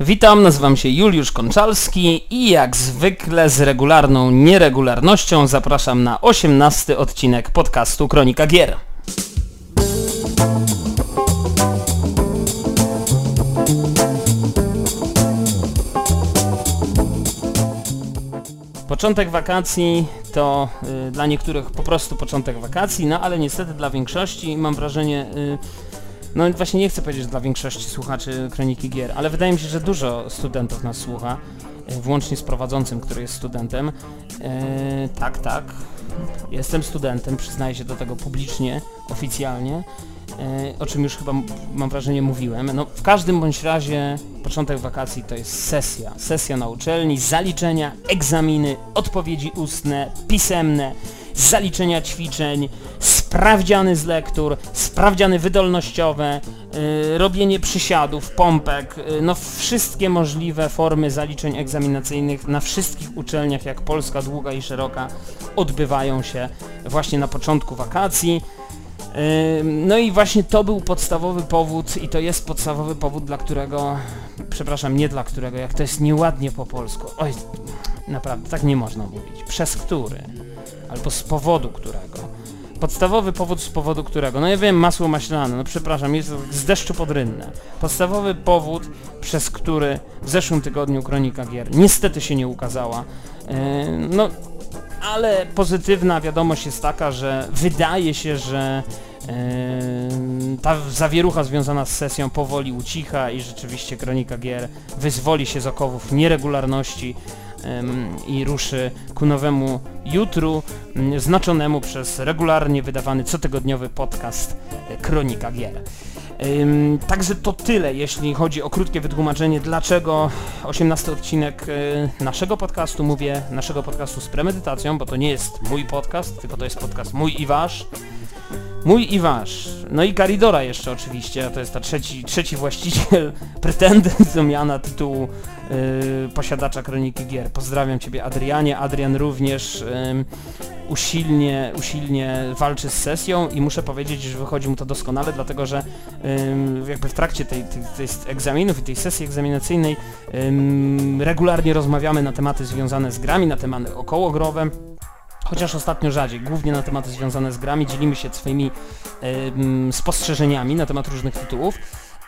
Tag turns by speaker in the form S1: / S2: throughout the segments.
S1: Witam, nazywam się Juliusz Konczalski i jak zwykle z regularną nieregularnością zapraszam na 18 odcinek podcastu Kronika Gier. Początek wakacji to y, dla niektórych po prostu początek wakacji, no ale niestety dla większości mam wrażenie y, no właśnie nie chcę powiedzieć że dla większości słuchaczy Kroniki Gier, ale wydaje mi się, że dużo studentów nas słucha, e, włącznie z prowadzącym, który jest studentem. E, tak, tak, jestem studentem, przyznaję się do tego publicznie, oficjalnie, e, o czym już chyba mam wrażenie mówiłem. No w każdym bądź razie początek wakacji to jest sesja. Sesja na uczelni, zaliczenia, egzaminy, odpowiedzi ustne, pisemne, zaliczenia ćwiczeń, sprawdziany z lektur, sprawdziany wydolnościowe, yy, robienie przysiadów, pompek, yy, no wszystkie możliwe formy zaliczeń egzaminacyjnych na wszystkich uczelniach, jak Polska długa i szeroka, odbywają się właśnie na początku wakacji. Yy, no i właśnie to był podstawowy powód i to jest podstawowy powód, dla którego, przepraszam, nie dla którego, jak to jest nieładnie po polsku, oj, naprawdę, tak nie można mówić, przez który, albo z powodu którego Podstawowy powód, z powodu którego, no ja wiem, masło maślane, no przepraszam, jest z deszczu pod rynnę. Podstawowy powód, przez który w zeszłym tygodniu Kronika Gier niestety się nie ukazała. Yy, no, ale pozytywna wiadomość jest taka, że wydaje się, że yy, ta zawierucha związana z sesją powoli ucicha i rzeczywiście Kronika Gier wyzwoli się z okowów nieregularności i ruszy ku nowemu jutru, znaczonemu przez regularnie wydawany cotygodniowy podcast e, Kronika Gier. Także to tyle, jeśli chodzi o krótkie wytłumaczenie, dlaczego 18 odcinek e, naszego podcastu, mówię naszego podcastu z premedytacją, bo to nie jest mój podcast, tylko to jest podcast mój i wasz. Mój i wasz. No i Garidora jeszcze oczywiście, to jest ta trzeci, trzeci właściciel, pretendent do tytułu yy, posiadacza Kroniki Gier. Pozdrawiam Ciebie Adrianie. Adrian również yy, usilnie, usilnie walczy z sesją i muszę powiedzieć, że wychodzi mu to doskonale, dlatego że yy, jakby w trakcie tej, tej, tej, egzaminów i tej sesji egzaminacyjnej regularnie rozmawiamy na tematy związane z grami, na tematy okołogrowe chociaż ostatnio rzadziej, głównie na tematy związane z grami, dzielimy się swoimi spostrzeżeniami na temat różnych tytułów.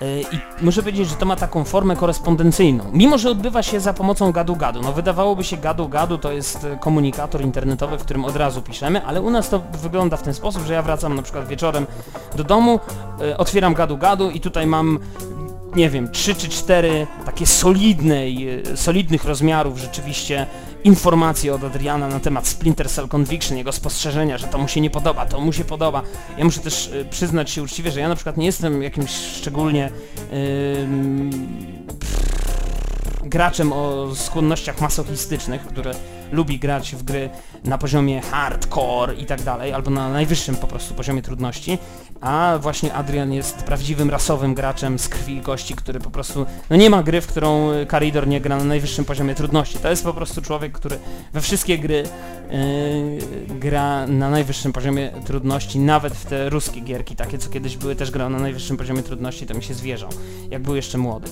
S1: Y, I muszę powiedzieć, że to ma taką formę korespondencyjną. Mimo, że odbywa się za pomocą gadu-gadu. No wydawałoby się gadu-gadu to jest e, komunikator internetowy, w którym od razu piszemy, ale u nas to wygląda w ten sposób, że ja wracam na przykład wieczorem do domu, y, otwieram gadu-gadu i tutaj mam nie wiem, trzy czy cztery takie solidnej, solidnych rozmiarów rzeczywiście informacje od Adriana na temat Splinter Cell Conviction, jego spostrzeżenia, że to mu się nie podoba, to mu się podoba. Ja muszę też y, przyznać się uczciwie, że ja na przykład nie jestem jakimś szczególnie graczem o skłonnościach masochistycznych, które lubi grać w gry na poziomie hardcore i tak dalej, albo na najwyższym po prostu poziomie trudności, a właśnie Adrian jest prawdziwym rasowym graczem z krwi i kości, który po prostu, no nie ma gry, w którą Caridor nie gra na najwyższym poziomie trudności. To jest po prostu człowiek, który we wszystkie gry yy, gra na najwyższym poziomie trudności, nawet w te ruskie gierki, takie co kiedyś były, też grał na najwyższym poziomie trudności, to mi się zwierzał, jak był jeszcze młody.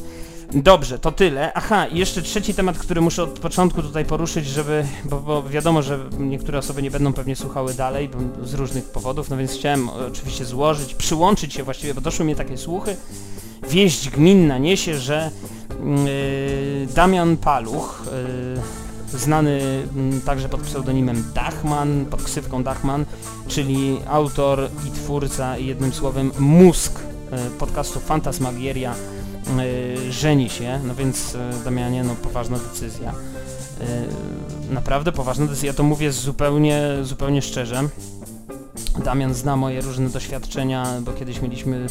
S1: Dobrze, to tyle. Aha, i jeszcze trzeci temat, który muszę od początku tutaj poruszyć, żeby, bo, bo wiadomo, że niektóre osoby nie będą pewnie słuchały dalej z różnych powodów, no więc chciałem oczywiście złożyć, przyłączyć się właściwie, bo doszły mnie takie słuchy. Wieść gminna niesie, że yy, Damian Paluch, yy, znany yy, także pod pseudonimem Dachman, pod ksywką Dachman, czyli autor i twórca, jednym słowem mózg yy, podcastu Fantasmagieria, żeni się, no więc yy, Damianie, no poważna decyzja. Yy, naprawdę poważna decyzja, ja to mówię zupełnie, zupełnie szczerze. Damian zna moje różne doświadczenia, bo kiedyś mieliśmy,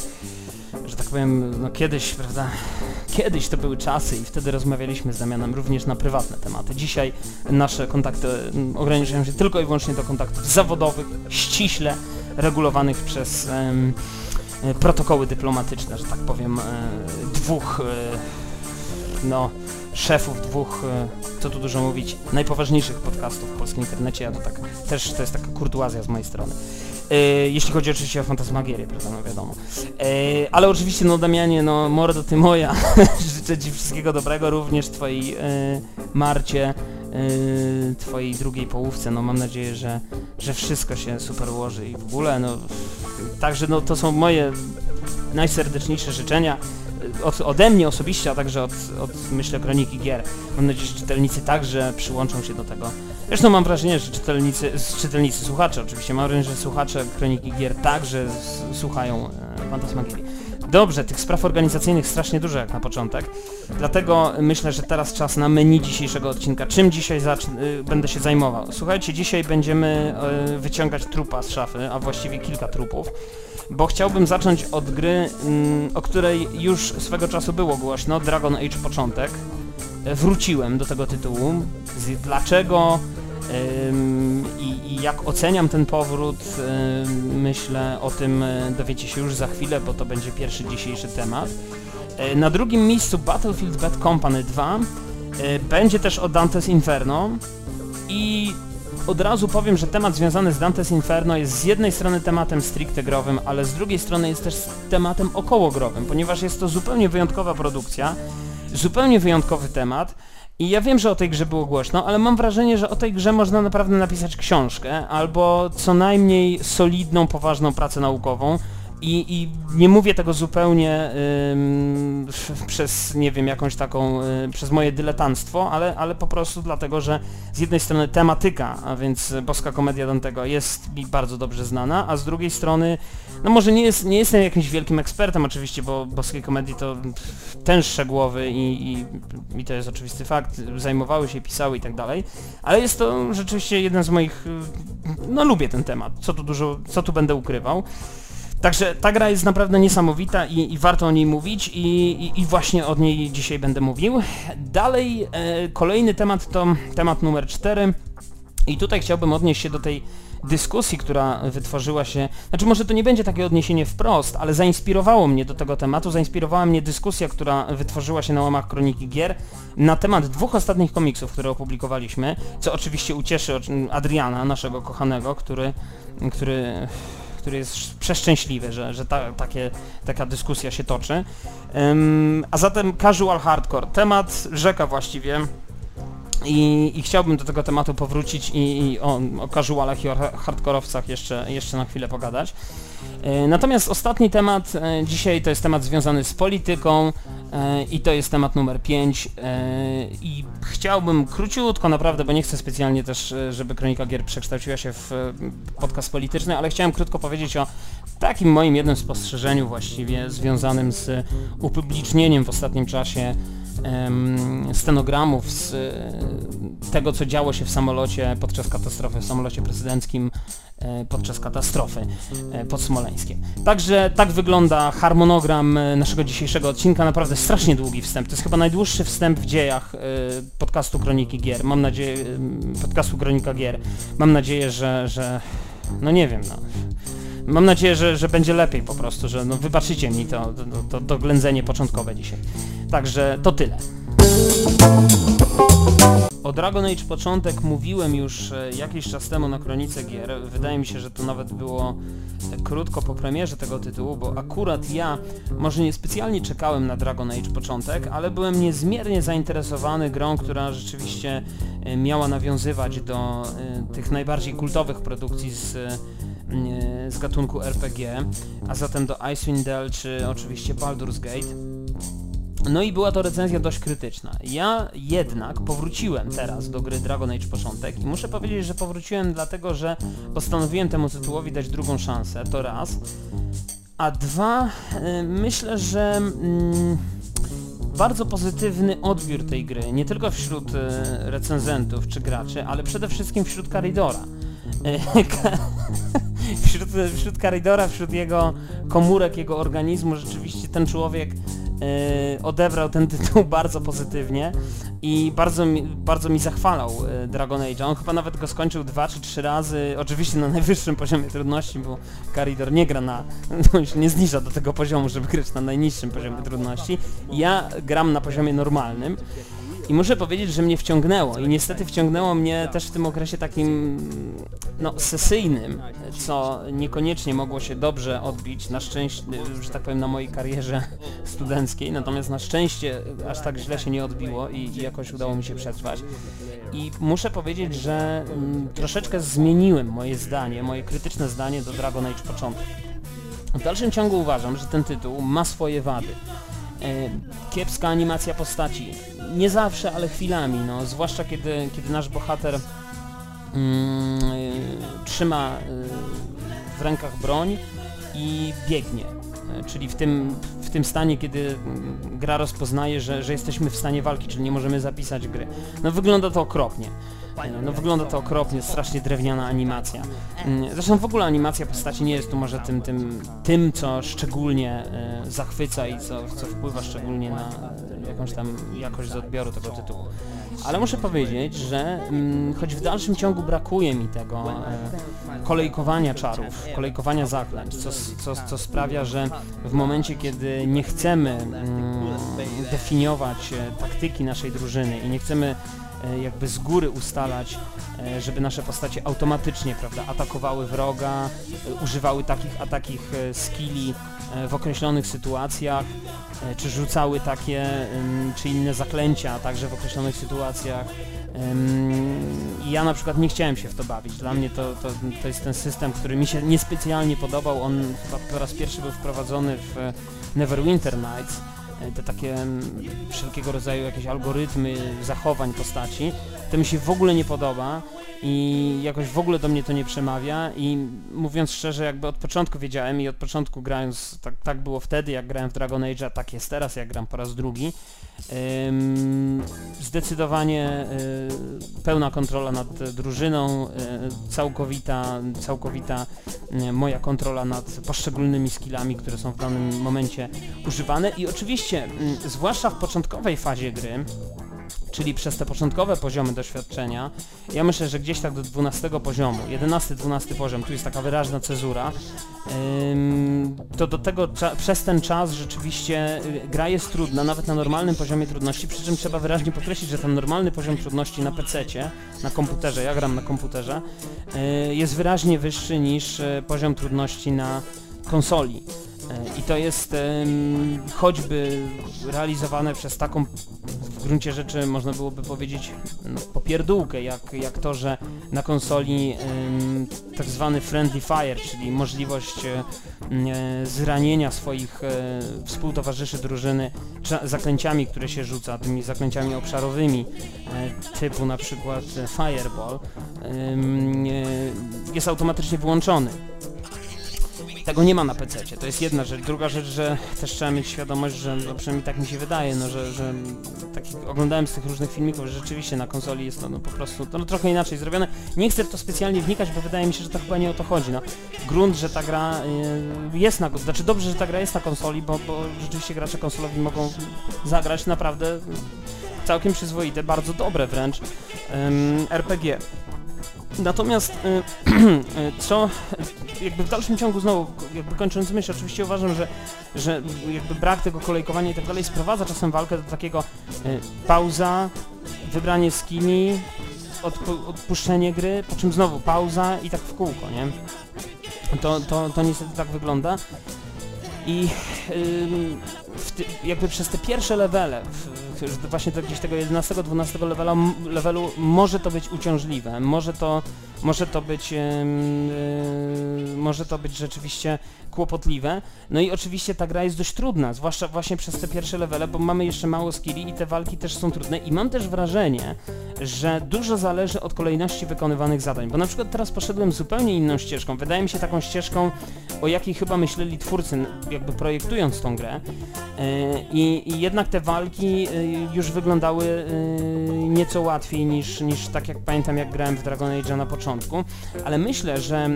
S1: że tak powiem, no kiedyś, prawda, kiedyś to były czasy i wtedy rozmawialiśmy z Damianem również na prywatne tematy. Dzisiaj nasze kontakty mm, ograniczają się tylko i wyłącznie do kontaktów zawodowych, ściśle regulowanych przez E, protokoły dyplomatyczne, że tak powiem, e, dwóch e, no, szefów dwóch, co tu dużo mówić, najpoważniejszych podcastów w polskim internecie, ja to tak, też to jest taka kurtuazja z mojej strony. Jeśli chodzi oczywiście o fantasmagierię, prawda, no wiadomo. ale oczywiście, no Damianie, no mordo ty moja, życzę Ci wszystkiego dobrego, również Twojej e, Marcie, e, Twojej drugiej połówce. No mam nadzieję, że, że wszystko się super ułoży i w ogóle, no także no to są moje najserdeczniejsze życzenia od, ode mnie osobiście, a także od, od myślę kroniki gier. Mam nadzieję, że czytelnicy także przyłączą się do tego. Zresztą mam wrażenie, że czytelnicy, czytelnicy słuchacze oczywiście, mam wrażenie, że słuchacze kroniki gier także słuchają e. Dobrze, tych spraw organizacyjnych strasznie dużo jak na początek, dlatego myślę, że teraz czas na menu dzisiejszego odcinka. Czym dzisiaj y, będę się zajmował? Słuchajcie, dzisiaj będziemy y, wyciągać trupa z szafy, a właściwie kilka trupów, bo chciałbym zacząć od gry, y, o której już swego czasu było głośno, Dragon Age Początek. Wróciłem do tego tytułu. Dlaczego? I, I, jak oceniam ten powrót, myślę o tym e, dowiecie się już za chwilę, bo to będzie pierwszy dzisiejszy temat. E, na drugim miejscu Battlefield Bad Company 2 e, będzie też o Dante's Inferno i od razu powiem, że temat związany z Dante's Inferno jest z jednej strony tematem stricte growym, ale z drugiej strony jest też tematem okołogrowym, ponieważ jest to zupełnie wyjątkowa produkcja, zupełnie wyjątkowy temat, i ja wiem, że o tej grze było głośno, ale mam wrażenie, że o tej grze można naprawdę napisać książkę, albo co najmniej solidną, poważną pracę naukową, i, I, nie mówię tego zupełnie przez, nie wiem, jakąś taką, y, przez moje dyletanstwo, ale, ale po prostu dlatego, że z jednej strony tematyka, a więc boska komedia Dantego jest mi bardzo dobrze znana, a z drugiej strony, no może nie, jest, nie jestem jakimś wielkim ekspertem oczywiście, bo boskiej komedii to tęższe głowy i, i, i to jest oczywisty fakt, zajmowały się, pisały i tak dalej, ale jest to rzeczywiście jeden z moich, no lubię ten temat, co tu dużo, co tu będę ukrywał. Także ta gra jest naprawdę niesamowita i, i warto o niej mówić i, i, i, właśnie od niej dzisiaj będę mówił. Dalej e, kolejny temat to temat numer 4 i tutaj chciałbym odnieść się do tej dyskusji, która wytworzyła się, znaczy może to nie będzie takie odniesienie wprost, ale zainspirowało mnie do tego tematu, zainspirowała mnie dyskusja, która wytworzyła się na łamach Kroniki Gier na temat dwóch ostatnich komiksów, które opublikowaliśmy, co oczywiście ucieszy Adriana, naszego kochanego, który, który który jest przeszczęśliwy, że, że ta, takie, taka dyskusja się toczy. Um, a zatem casual hardcore, temat rzeka właściwie. I, I, chciałbym do tego tematu powrócić i, i o, o casualach i o hardkorowcach jeszcze, jeszcze na chwilę pogadać. E, natomiast ostatni temat e, dzisiaj to jest temat związany z polityką e, i to jest temat numer 5 i chciałbym króciutko naprawdę, bo nie chcę specjalnie też, żeby Kronika Gier przekształciła się w podcast polityczny, ale chciałem krótko powiedzieć o takim moim jednym spostrzeżeniu właściwie związanym z upublicznieniem w ostatnim czasie stenogramów z tego, co działo się w samolocie podczas katastrofy, w samolocie prezydenckim e, podczas katastrofy e, pod Smoleńskiem. Także tak wygląda harmonogram e, naszego dzisiejszego odcinka, naprawdę strasznie długi wstęp. To jest chyba najdłuższy wstęp w dziejach podcastu Kroniki Gier. Mam nadzieję, podcastu Kronika Gier. Mam nadzieję, że, że no nie wiem, no. Mam nadzieję, że, że będzie lepiej po prostu, że no wybaczycie mi to, to, to, to ględzenie początkowe dzisiaj. Także to tyle. O Dragon Age początek mówiłem już e, jakiś czas temu na Kronice Gier. Wydaje mi się, że to nawet było e, krótko po premierze tego tytułu, bo akurat ja może nie specjalnie czekałem na Dragon Age początek, ale byłem niezmiernie zainteresowany grą, która rzeczywiście e, miała nawiązywać do tych najbardziej kultowych produkcji z, z gatunku RPG, a zatem do Icewind Dale czy oczywiście Baldur's Gate. No i była to recenzja dość krytyczna. Ja jednak powróciłem teraz do gry Dragon Age Początek i muszę powiedzieć, że powróciłem dlatego, że postanowiłem temu tytułowi dać drugą szansę, to raz. A dwa, yy, myślę, że... Yy, bardzo pozytywny odbiór tej gry, nie tylko wśród y, recenzentów czy graczy, ale przede wszystkim wśród Karidora. wśród, wśród Karidora, wśród jego komórek, jego organizmu, rzeczywiście ten człowiek E, odebrał ten tytuł bardzo pozytywnie i bardzo mi, bardzo mi zachwalał e, Dragon Age. On chyba nawet go skończył dwa czy trzy razy, oczywiście na najwyższym poziomie trudności, bo Caridor nie gra na, no nie zniża do tego poziomu, żeby grać na najniższym poziomie trudności. Ja gram na poziomie normalnym I muszę powiedzieć, że mnie wciągnęło i niestety wciągnęło mnie też w tym okresie takim no, sesyjnym, co niekoniecznie mogło się dobrze odbić, na szczęście, że tak powiem, na mojej karierze studenckiej, natomiast na szczęście aż tak źle się nie odbiło i, i jakoś udało mi się przetrwać. I muszę powiedzieć, że mm, troszeczkę zmieniłem moje zdanie, moje krytyczne zdanie do Dragon Age początek. W dalszym ciągu uważam, że ten tytuł ma swoje wady. E, kiepska animacja postaci. Nie zawsze, ale chwilami, no, zwłaszcza kiedy, kiedy nasz bohater mm, e, trzyma e, w rękach broń i biegnie. E, czyli w tym, w tym stanie, kiedy mm, gra rozpoznaje, że, że jesteśmy w stanie walki, czyli nie możemy zapisać gry. No wygląda to okropnie. No wygląda to okropnie, strasznie drewniana animacja. Mm, Zresztą w ogóle animacja postaci nie jest tu może tym, tym, tym co szczególnie e, zachwyca i co, co wpływa szczególnie na e, jakąś tam jakość z odbioru tego tytułu. Ale muszę powiedzieć, że mm, choć w dalszym ciągu brakuje mi tego e, kolejkowania czarów, kolejkowania zaklęć, co, co, co sprawia, że w momencie, kiedy nie chcemy mm, definiować taktyki naszej drużyny i nie chcemy jakby z góry ustalać, e, żeby nasze postacie automatycznie prawda, atakowały wroga, e, używały takich a takich e, skilli e, w określonych sytuacjach, e, czy rzucały takie czy inne zaklęcia także w określonych sytuacjach. I ja na przykład nie chciałem się w to bawić. Dla mnie to, to, to jest ten system, który mi się niespecjalnie podobał. On chyba po raz pierwszy był wprowadzony w e, Neverwinter Nights. E, Te takie em, wszelkiego rodzaju jakieś algorytmy zachowań postaci. To mi się w ogóle nie podoba i jakoś w ogóle do mnie to nie przemawia i mówiąc szczerze, jakby od początku wiedziałem i od początku grając, tak, tak było wtedy, jak grałem w Dragon Age, a tak jest teraz, jak gram po raz drugi, zdecydowanie y, pełna kontrola nad drużyną, y, całkowita, całkowita y, moja kontrola nad poszczególnymi skillami, które są w danym momencie używane. I oczywiście, y, zwłaszcza w początkowej fazie gry, czyli przez te początkowe poziomy doświadczenia, ja myślę, że gdzieś tak do 12 poziomu, 11-12 poziom, tu jest taka wyraźna cezura, to do tego przez ten czas rzeczywiście y, gra jest trudna, nawet na normalnym poziomie trudności, przy czym trzeba wyraźnie podkreślić, że ten normalny poziom trudności na PC-cie, na komputerze, ja gram na komputerze, y, jest wyraźnie wyższy niż y, poziom trudności na konsoli. I to jest choćby realizowane przez taką w gruncie rzeczy można byłoby powiedzieć no, popierdółkę, jak, jak to, że na konsoli tak zwany friendly fire, czyli możliwość e, zranienia swoich e, współtowarzyszy drużyny zaklęciami, które się rzuca, tymi zaklęciami obszarowymi e, typu na przykład fireball jest automatycznie wyłączony. Tego nie ma na PC. To jest jedna rzecz. Druga rzecz, że też trzeba mieć świadomość, że no przynajmniej tak mi się wydaje, no, że, że tak oglądałem z tych różnych filmików, że rzeczywiście na konsoli jest to no, po prostu no, trochę inaczej zrobione. Nie chcę w to specjalnie wnikać, bo wydaje mi się, że to chyba nie o to chodzi. No. Grunt, że ta gra y, jest na znaczy dobrze, że ta gra jest na konsoli, bo, bo rzeczywiście gracze konsolowi mogą zagrać naprawdę całkiem przyzwoite, bardzo dobre wręcz ym, RPG. Natomiast y, y, co jakby w dalszym ciągu znowu, jakby kończąc myśl, oczywiście uważam, że, że jakby brak tego kolejkowania i tak dalej sprowadza czasem walkę do takiego y, pauza, wybranie skilli, odpu- odpuszczenie gry, po czym znowu pauza i tak w kółko, nie? To, to, to niestety tak wygląda. I w ty, jakby przez te pierwsze levele, w, właśnie do gdzieś tego 11-12 levela, levelu może to być uciążliwe, może to, może to być, yy, może to być rzeczywiście kłopotliwe. No i oczywiście ta gra jest dość trudna, zwłaszcza właśnie przez te pierwsze levele, bo mamy jeszcze mało skilli i te walki też są trudne. I mam też wrażenie, że dużo zależy od kolejności wykonywanych zadań, bo na przykład teraz poszedłem zupełnie inną ścieżką, wydaje mi się taką ścieżką, o jakiej chyba myśleli twórcy, jakby projektując tą grę i, i jednak te walki yy, już wyglądały yy, nieco łatwiej niż, niż tak jak pamiętam jak grałem w Dragon Age na początku, ale myślę, że,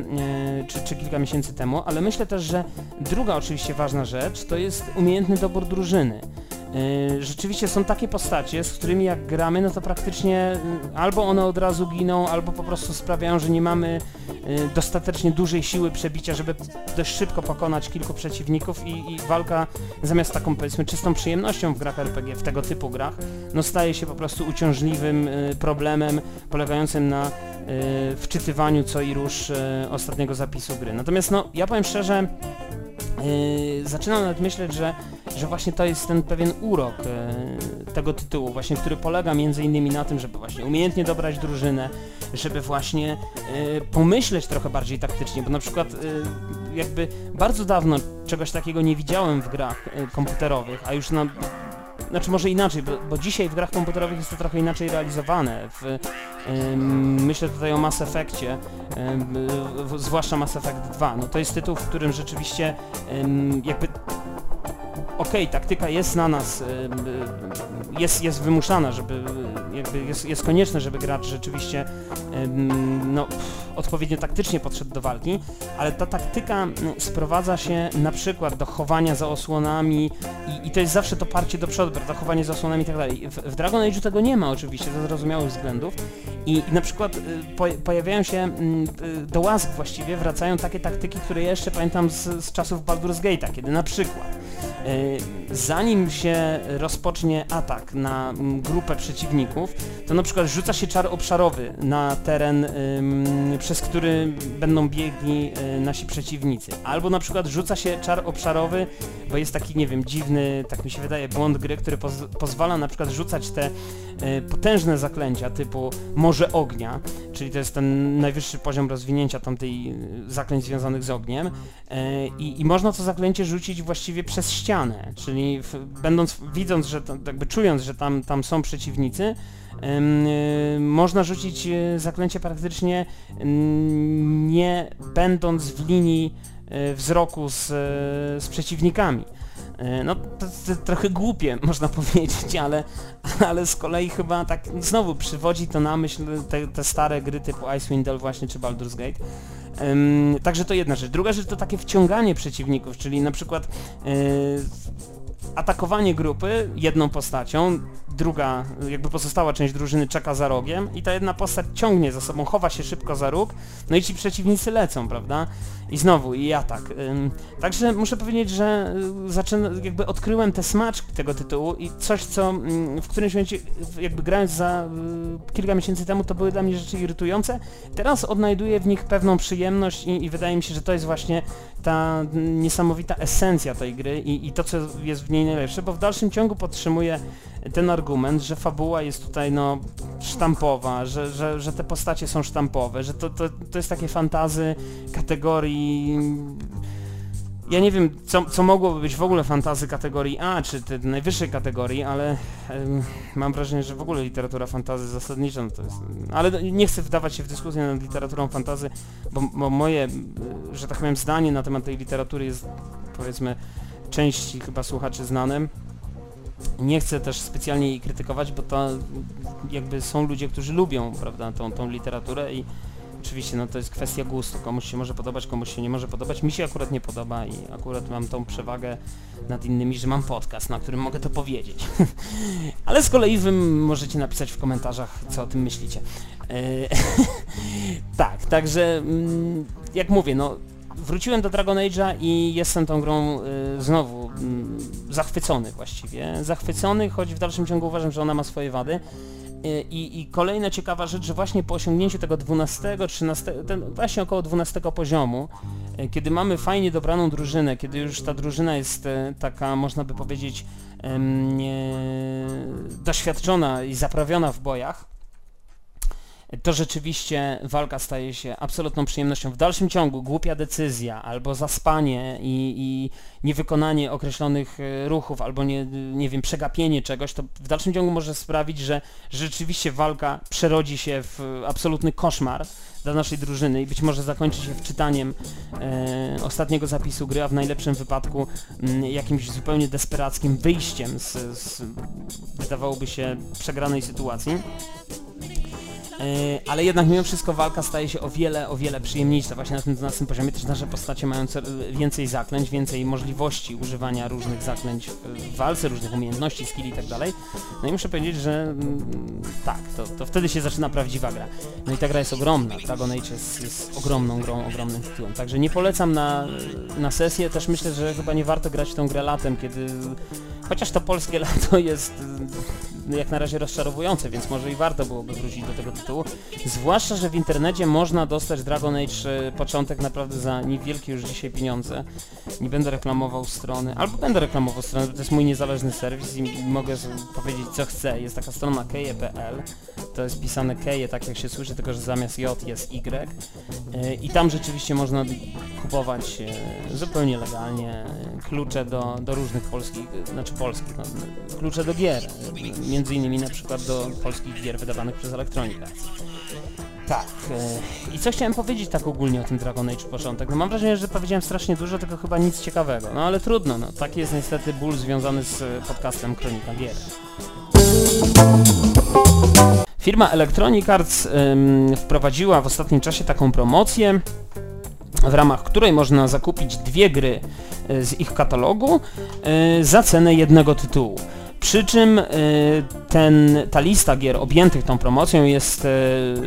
S1: czy, czy kilka miesięcy temu, ale myślę też, że druga oczywiście ważna rzecz to jest umiejętny dobór drużyny. Yy, rzeczywiście są takie postacie, z którymi jak gramy, no to praktycznie yy, albo one od razu giną, albo po prostu sprawiają, że nie mamy yy, dostatecznie dużej siły przebicia, żeby dość szybko pokonać kilku przeciwników i, i walka zamiast taką powiedzmy czystą przyjemnością w grach RPG, w tego typu grach, no staje się po prostu uciążliwym problemem polegającym na wczytywaniu co i róż ostatniego zapisu gry. Natomiast no, ja powiem szczerze, Yy, zaczynam nawet myśleć, że, że właśnie to jest ten pewien urok yy, tego tytułu, właśnie który polega między innymi na tym, żeby właśnie umiejętnie dobrać drużynę, żeby właśnie yy, pomyśleć trochę bardziej taktycznie, bo na przykład jakby bardzo dawno czegoś takiego nie widziałem w grach komputerowych, a już na znaczy może inaczej, bo, bo, dzisiaj w grach komputerowych jest to trochę inaczej realizowane. W, ym, myślę tutaj o Mass Effectie, zwłaszcza Mass Effect 2. No to jest tytuł, w którym rzeczywiście jakby okej, taktyka jest na nas, jest, jest wymuszana, żeby, jakby jest, jest konieczne, żeby gracz rzeczywiście no, odpowiednio taktycznie podszedł do walki, ale ta taktyka sprowadza się na przykład do chowania za osłonami i, i to jest zawsze to parcie do przodu, prawda, chowanie za osłonami i tak dalej. W, w Dragon Age'u tego nie ma oczywiście, ze zrozumiałych względów i, i na przykład y, po, pojawiają się y, do łask właściwie, wracają takie taktyki, które jeszcze pamiętam z, z czasów Baldur's Gate'a, kiedy na przykład y, zanim się rozpocznie atak na grupę przeciwników, to na przykład rzuca się czar obszarowy na teren, przez który będą biegli y, nasi przeciwnicy. Albo na przykład rzuca się czar obszarowy, bo jest taki, nie wiem, dziwny, tak mi się wydaje, błąd gry, który poz pozwala na przykład rzucać te y, potężne zaklęcia typu Morze Ognia, czyli to jest ten najwyższy poziom rozwinięcia tamtej y, zaklęć związanych z ogniem y, i, i można to zaklęcie rzucić właściwie przez ścianę, czyli w, będąc, widząc, że to, jakby czując, że tam, tam są przeciwnicy, y, można rzucić zaklęcie praktycznie nie będąc w linii wzroku z, z przeciwnikami. No to, to, trochę głupie można powiedzieć, ale, ale z kolei chyba tak znowu przywodzi to na myśl te, te stare gry typu Icewind Dale właśnie czy Baldur's Gate. Um, także to jedna rzecz. Druga rzecz to takie wciąganie przeciwników, czyli na przykład yy, atakowanie grupy jedną postacią, druga, jakby pozostała część drużyny czeka za rogiem i ta jedna postać ciągnie za sobą, chowa się szybko za róg, no i ci przeciwnicy lecą, prawda? I znowu, i atak. Także muszę powiedzieć, że y, zaczyna, jakby odkryłem te smaczki tego tytułu i coś, co w którymś momencie, jakby grając za y, kilka miesięcy temu, to były dla mnie rzeczy irytujące. Teraz odnajduję w nich pewną przyjemność i, i wydaje mi się, że to jest właśnie ta niesamowita esencja tej gry i, i to, co jest w niej najlepsze, bo w dalszym ciągu podtrzymuję ten argument, że fabuła jest tutaj no sztampowa, że, że, że te postacie są sztampowe, że to, to, to jest takie fantazy kategorii ja nie wiem, co, co mogłoby być w ogóle fantazy kategorii A, czy tej najwyższej kategorii, ale mam wrażenie, że w ogóle literatura fantazy zasadnicza no to jest... Ale nie chcę wdawać się w dyskusję nad literaturą fantazy, bo, bo moje, że tak powiem, zdanie na temat tej literatury jest, powiedzmy, części chyba słuchaczy znanym. Nie chcę też specjalnie jej krytykować, bo to jakby są ludzie, którzy lubią, prawda, tą, tą literaturę i oczywiście no to jest kwestia gustu. Komuś się może podobać, komuś się nie może podobać. Mi się akurat nie podoba i akurat mam tą przewagę nad innymi, że mam podcast, na którym mogę to powiedzieć. Ale z kolei wy możecie napisać w komentarzach, co o tym myślicie. E, tak, także mm, jak mówię, no wróciłem do Dragon Age'a i jestem tą grą y, znowu y, zachwycony właściwie. Zachwycony, choć w dalszym ciągu uważam, że ona ma swoje wady. Y, I, I, kolejna ciekawa rzecz, że właśnie po osiągnięciu tego 12, 13, ten, właśnie około 12 poziomu, y, kiedy mamy fajnie dobraną drużynę, kiedy już ta drużyna jest y, taka, można by powiedzieć, doświadczona i zaprawiona w bojach, to rzeczywiście walka staje się absolutną przyjemnością. W dalszym ciągu głupia decyzja, albo zaspanie i, i niewykonanie określonych e, ruchów, albo nie, nie wiem, przegapienie czegoś, to w dalszym ciągu może sprawić, że rzeczywiście walka przerodzi się w absolutny koszmar dla naszej drużyny i być może zakończy się wczytaniem e, ostatniego zapisu gry, a w najlepszym wypadku m, mm, jakimś zupełnie desperackim wyjściem z, z wydawałoby się przegranej sytuacji. Ale jednak mimo wszystko walka staje się o wiele, o wiele przyjemniejsza. Właśnie na tym 12 poziomie też nasze postacie mają więcej zaklęć, więcej możliwości używania różnych zaklęć w walce, różnych umiejętności, skilli i tak. No i muszę powiedzieć, że mm, tak, to, to wtedy się zaczyna prawdziwa gra. No i ta gra jest ogromna. Dragon Age jest, jest ogromną grą, ogromnym tytułem. Także nie polecam na, na sesję. Też myślę, że chyba nie warto grać w tą grę latem, kiedy chociaż to polskie lato jest jak na razie rozczarowujące, więc może i warto byłoby wrócić do tego tytułu. Zwłaszcza, że w internecie można dostać Dragon Age e, początek naprawdę za niewielkie już dzisiaj pieniądze. Nie będę reklamował strony, albo będę reklamował strony, to jest mój niezależny serwis i mogę powiedzieć co chcę. Jest taka strona keje.pl, to jest pisane keje tak jak się słyszy, tylko że zamiast J jest Y. E, I tam rzeczywiście można kupować e, zupełnie legalnie klucze do, do różnych polskich, znaczy polskich, no, klucze do gier między innymi na przykład do polskich gier wydawanych przez Electronic Arts. Tak. E, I co chciałem powiedzieć tak ogólnie o tym Dragon Age początek? No mam wrażenie, że powiedziałem strasznie dużo, tylko chyba nic ciekawego. No ale trudno, no. Taki jest niestety ból związany z podcastem Kronika Gier. Firma Electronic Arts ym, wprowadziła w ostatnim czasie taką promocję, w ramach której można zakupić dwie gry y, z ich katalogu y, za cenę jednego tytułu. Przy czym y, ten, ta lista gier objętych tą promocją jest y,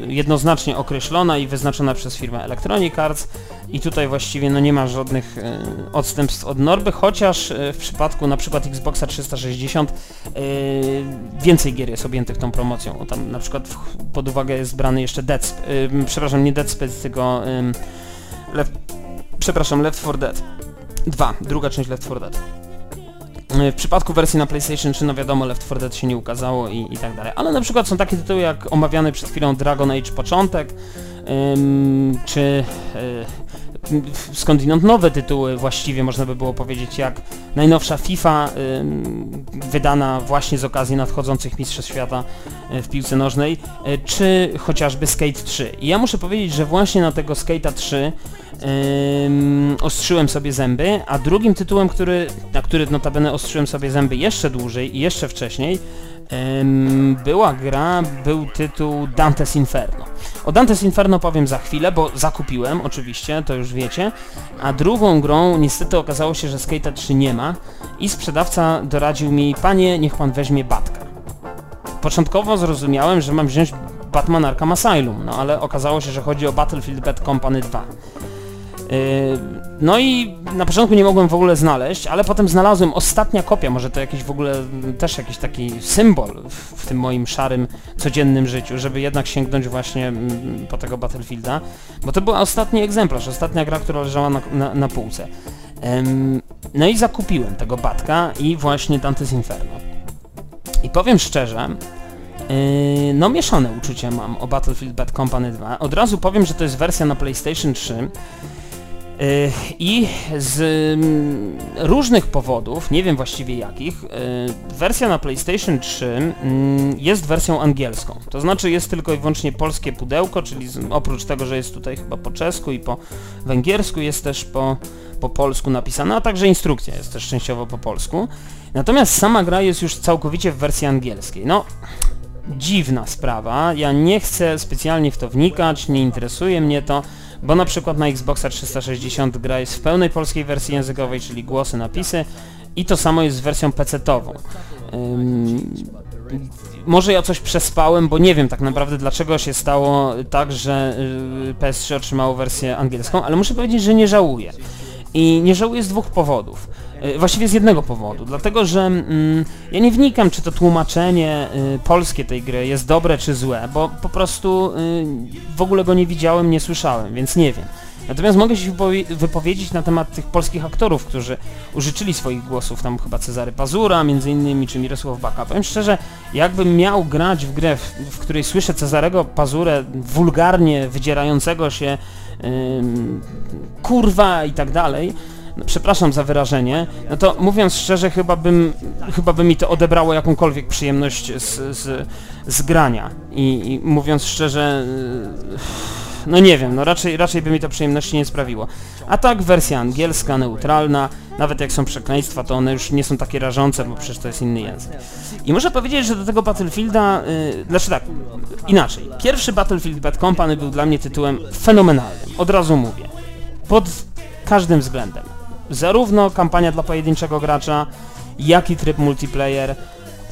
S1: jednoznacznie określona i wyznaczona przez firmę Electronic Arts i tutaj właściwie no nie ma żadnych y, odstępstw od normy, chociaż w przypadku na przykład Xboxa 360 więcej gier jest objętych tą promocją. Tam na przykład pod uwagę jest brany jeszcze Dead przepraszam, nie Dead Space, tylko Left, przepraszam, Left 4 Dead 2, druga część Left 4 Dead. W przypadku wersji na PlayStation 3, no wiadomo, Left 4 Dead się nie ukazało i, i tak dalej. Ale na przykład są takie tytuły jak omawiany przed chwilą Dragon Age Początek, ym, czy yy, skądinąd nowe tytuły właściwie można by było powiedzieć, jak najnowsza FIFA wydana właśnie z okazji nadchodzących Mistrzostw Świata y, w piłce nożnej, czy chociażby Skate 3. I ja muszę powiedzieć, że właśnie na tego Skate'a 3 ostrzyłem sobie zęby, a drugim tytułem, który, na który notabene ostrzyłem sobie zęby jeszcze dłużej i jeszcze wcześniej, była gra, był tytuł Dante's Inferno. O Dante's Inferno powiem za chwilę, bo zakupiłem, oczywiście, to już wiecie, a drugą grą niestety okazało się, że Skate 3 nie ma i sprzedawca doradził mi, panie, niech pan weźmie Batka. Początkowo zrozumiałem, że mam wziąć Batman Arkham Asylum, no ale okazało się, że chodzi o Battlefield Bad Company 2. Yy, no i na początku nie mogłem w ogóle znaleźć, ale potem znalazłem ostatnia kopia, może to jakiś w ogóle też jakiś taki symbol w, tym moim szarym, codziennym życiu, żeby jednak sięgnąć właśnie mm, po tego Battlefielda, bo to był ostatni egzemplarz, ostatnia gra, która leżała na, na, na półce. no i zakupiłem tego Batka i właśnie Dante's Inferno. I powiem szczerze, yy, no mieszane uczucia mam o Battlefield Bad Company 2. Od razu powiem, że to jest wersja na PlayStation 3, Y, I z mm, różnych powodów, nie wiem właściwie jakich, y, wersja na PlayStation 3 mm, jest wersją angielską. To znaczy jest tylko i wyłącznie polskie pudełko, czyli oprócz tego, że jest tutaj chyba po czesku i po węgiersku, jest też po, po polsku napisana, a także instrukcja jest też częściowo po polsku. Natomiast sama gra jest już całkowicie w wersji angielskiej. No, dziwna sprawa, ja nie chcę specjalnie w to wnikać, nie interesuje mnie to, bo na przykład na Xboxa 360 gra jest w pełnej polskiej wersji językowej, czyli głosy, napisy i to samo jest z wersją PC-tową. Um, może ja coś przespałem, bo nie wiem tak naprawdę dlaczego się stało tak, że y, PS3 otrzymało wersję angielską, ale muszę powiedzieć, że nie żałuję. I nie żałuję z dwóch powodów. E, właściwie z jednego powodu, dlatego że mm, ja nie wnikam, czy to tłumaczenie y, polskie tej gry jest dobre czy złe, bo po prostu y, w ogóle go nie widziałem, nie słyszałem, więc nie wiem. Natomiast mogę się wypowiedzieć na temat tych polskich aktorów, którzy użyczyli swoich głosów, tam chyba Cezary Pazura między innymi, czy Mirosław Baka. Powiem szczerze, jakbym miał grać w grę, w, w której słyszę Cezarego Pazurę wulgarnie wydzierającego się kurwa i tak dalej, no, przepraszam za wyrażenie, no to mówiąc szczerze, chyba, bym, chyba by mi to odebrało jakąkolwiek przyjemność z, z, z grania. I, I, mówiąc szczerze, no nie wiem, no raczej, raczej by mi to przyjemności nie sprawiło. A tak wersja angielska, neutralna, nawet jak są przekleństwa, to one już nie są takie rażące, bo przecież to jest inny język. I muszę powiedzieć, że do tego Battlefielda, yy, znaczy tak, inaczej. Pierwszy Battlefield Bad Company był dla mnie tytułem fenomenalnym, od razu mówię. Pod każdym względem. Zarówno kampania dla pojedynczego gracza, jak i tryb multiplayer,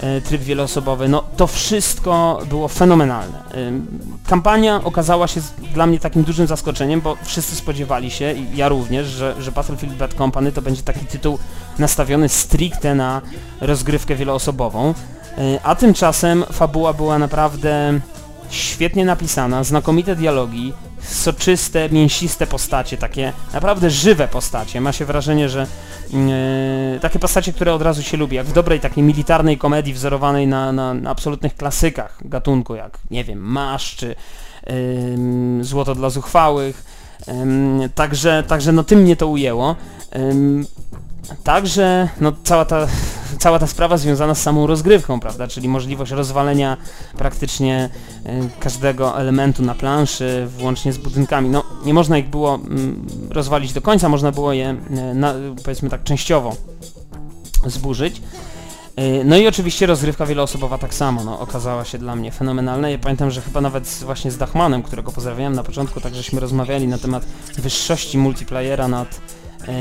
S1: e, tryb wieloosobowy, no to wszystko było fenomenalne. E, kampania okazała się dla mnie takim dużym zaskoczeniem, bo wszyscy spodziewali się, i ja również, że, że Battlefield Bad Company to będzie taki tytuł nastawiony stricte na rozgrywkę wieloosobową, e, a tymczasem fabuła była naprawdę świetnie napisana, znakomite dialogi, soczyste, mięsiste postacie, takie naprawdę żywe postacie. Ma się wrażenie, że yy, takie postacie, które od razu się lubi, jak w dobrej takiej militarnej komedii wzorowanej na, na, na absolutnych klasykach gatunku, jak, nie wiem, Masz czy yy, Złoto dla zuchwałych. Yy, także, także no tym mnie to ujęło. Także no, cała, ta, cała ta sprawa związana z samą rozgrywką, prawda, czyli możliwość rozwalenia praktycznie y, każdego elementu na planszy, włącznie z budynkami. No, nie można ich było mm, rozwalić do końca, można było je, y, na, powiedzmy tak, częściowo zburzyć. Y, no i oczywiście rozgrywka wieloosobowa tak samo, no, okazała się dla mnie fenomenalna. Ja pamiętam, że chyba nawet właśnie z Dachmanem, którego pozdrawiałem na początku, tak żeśmy rozmawiali na temat wyższości multiplayera nad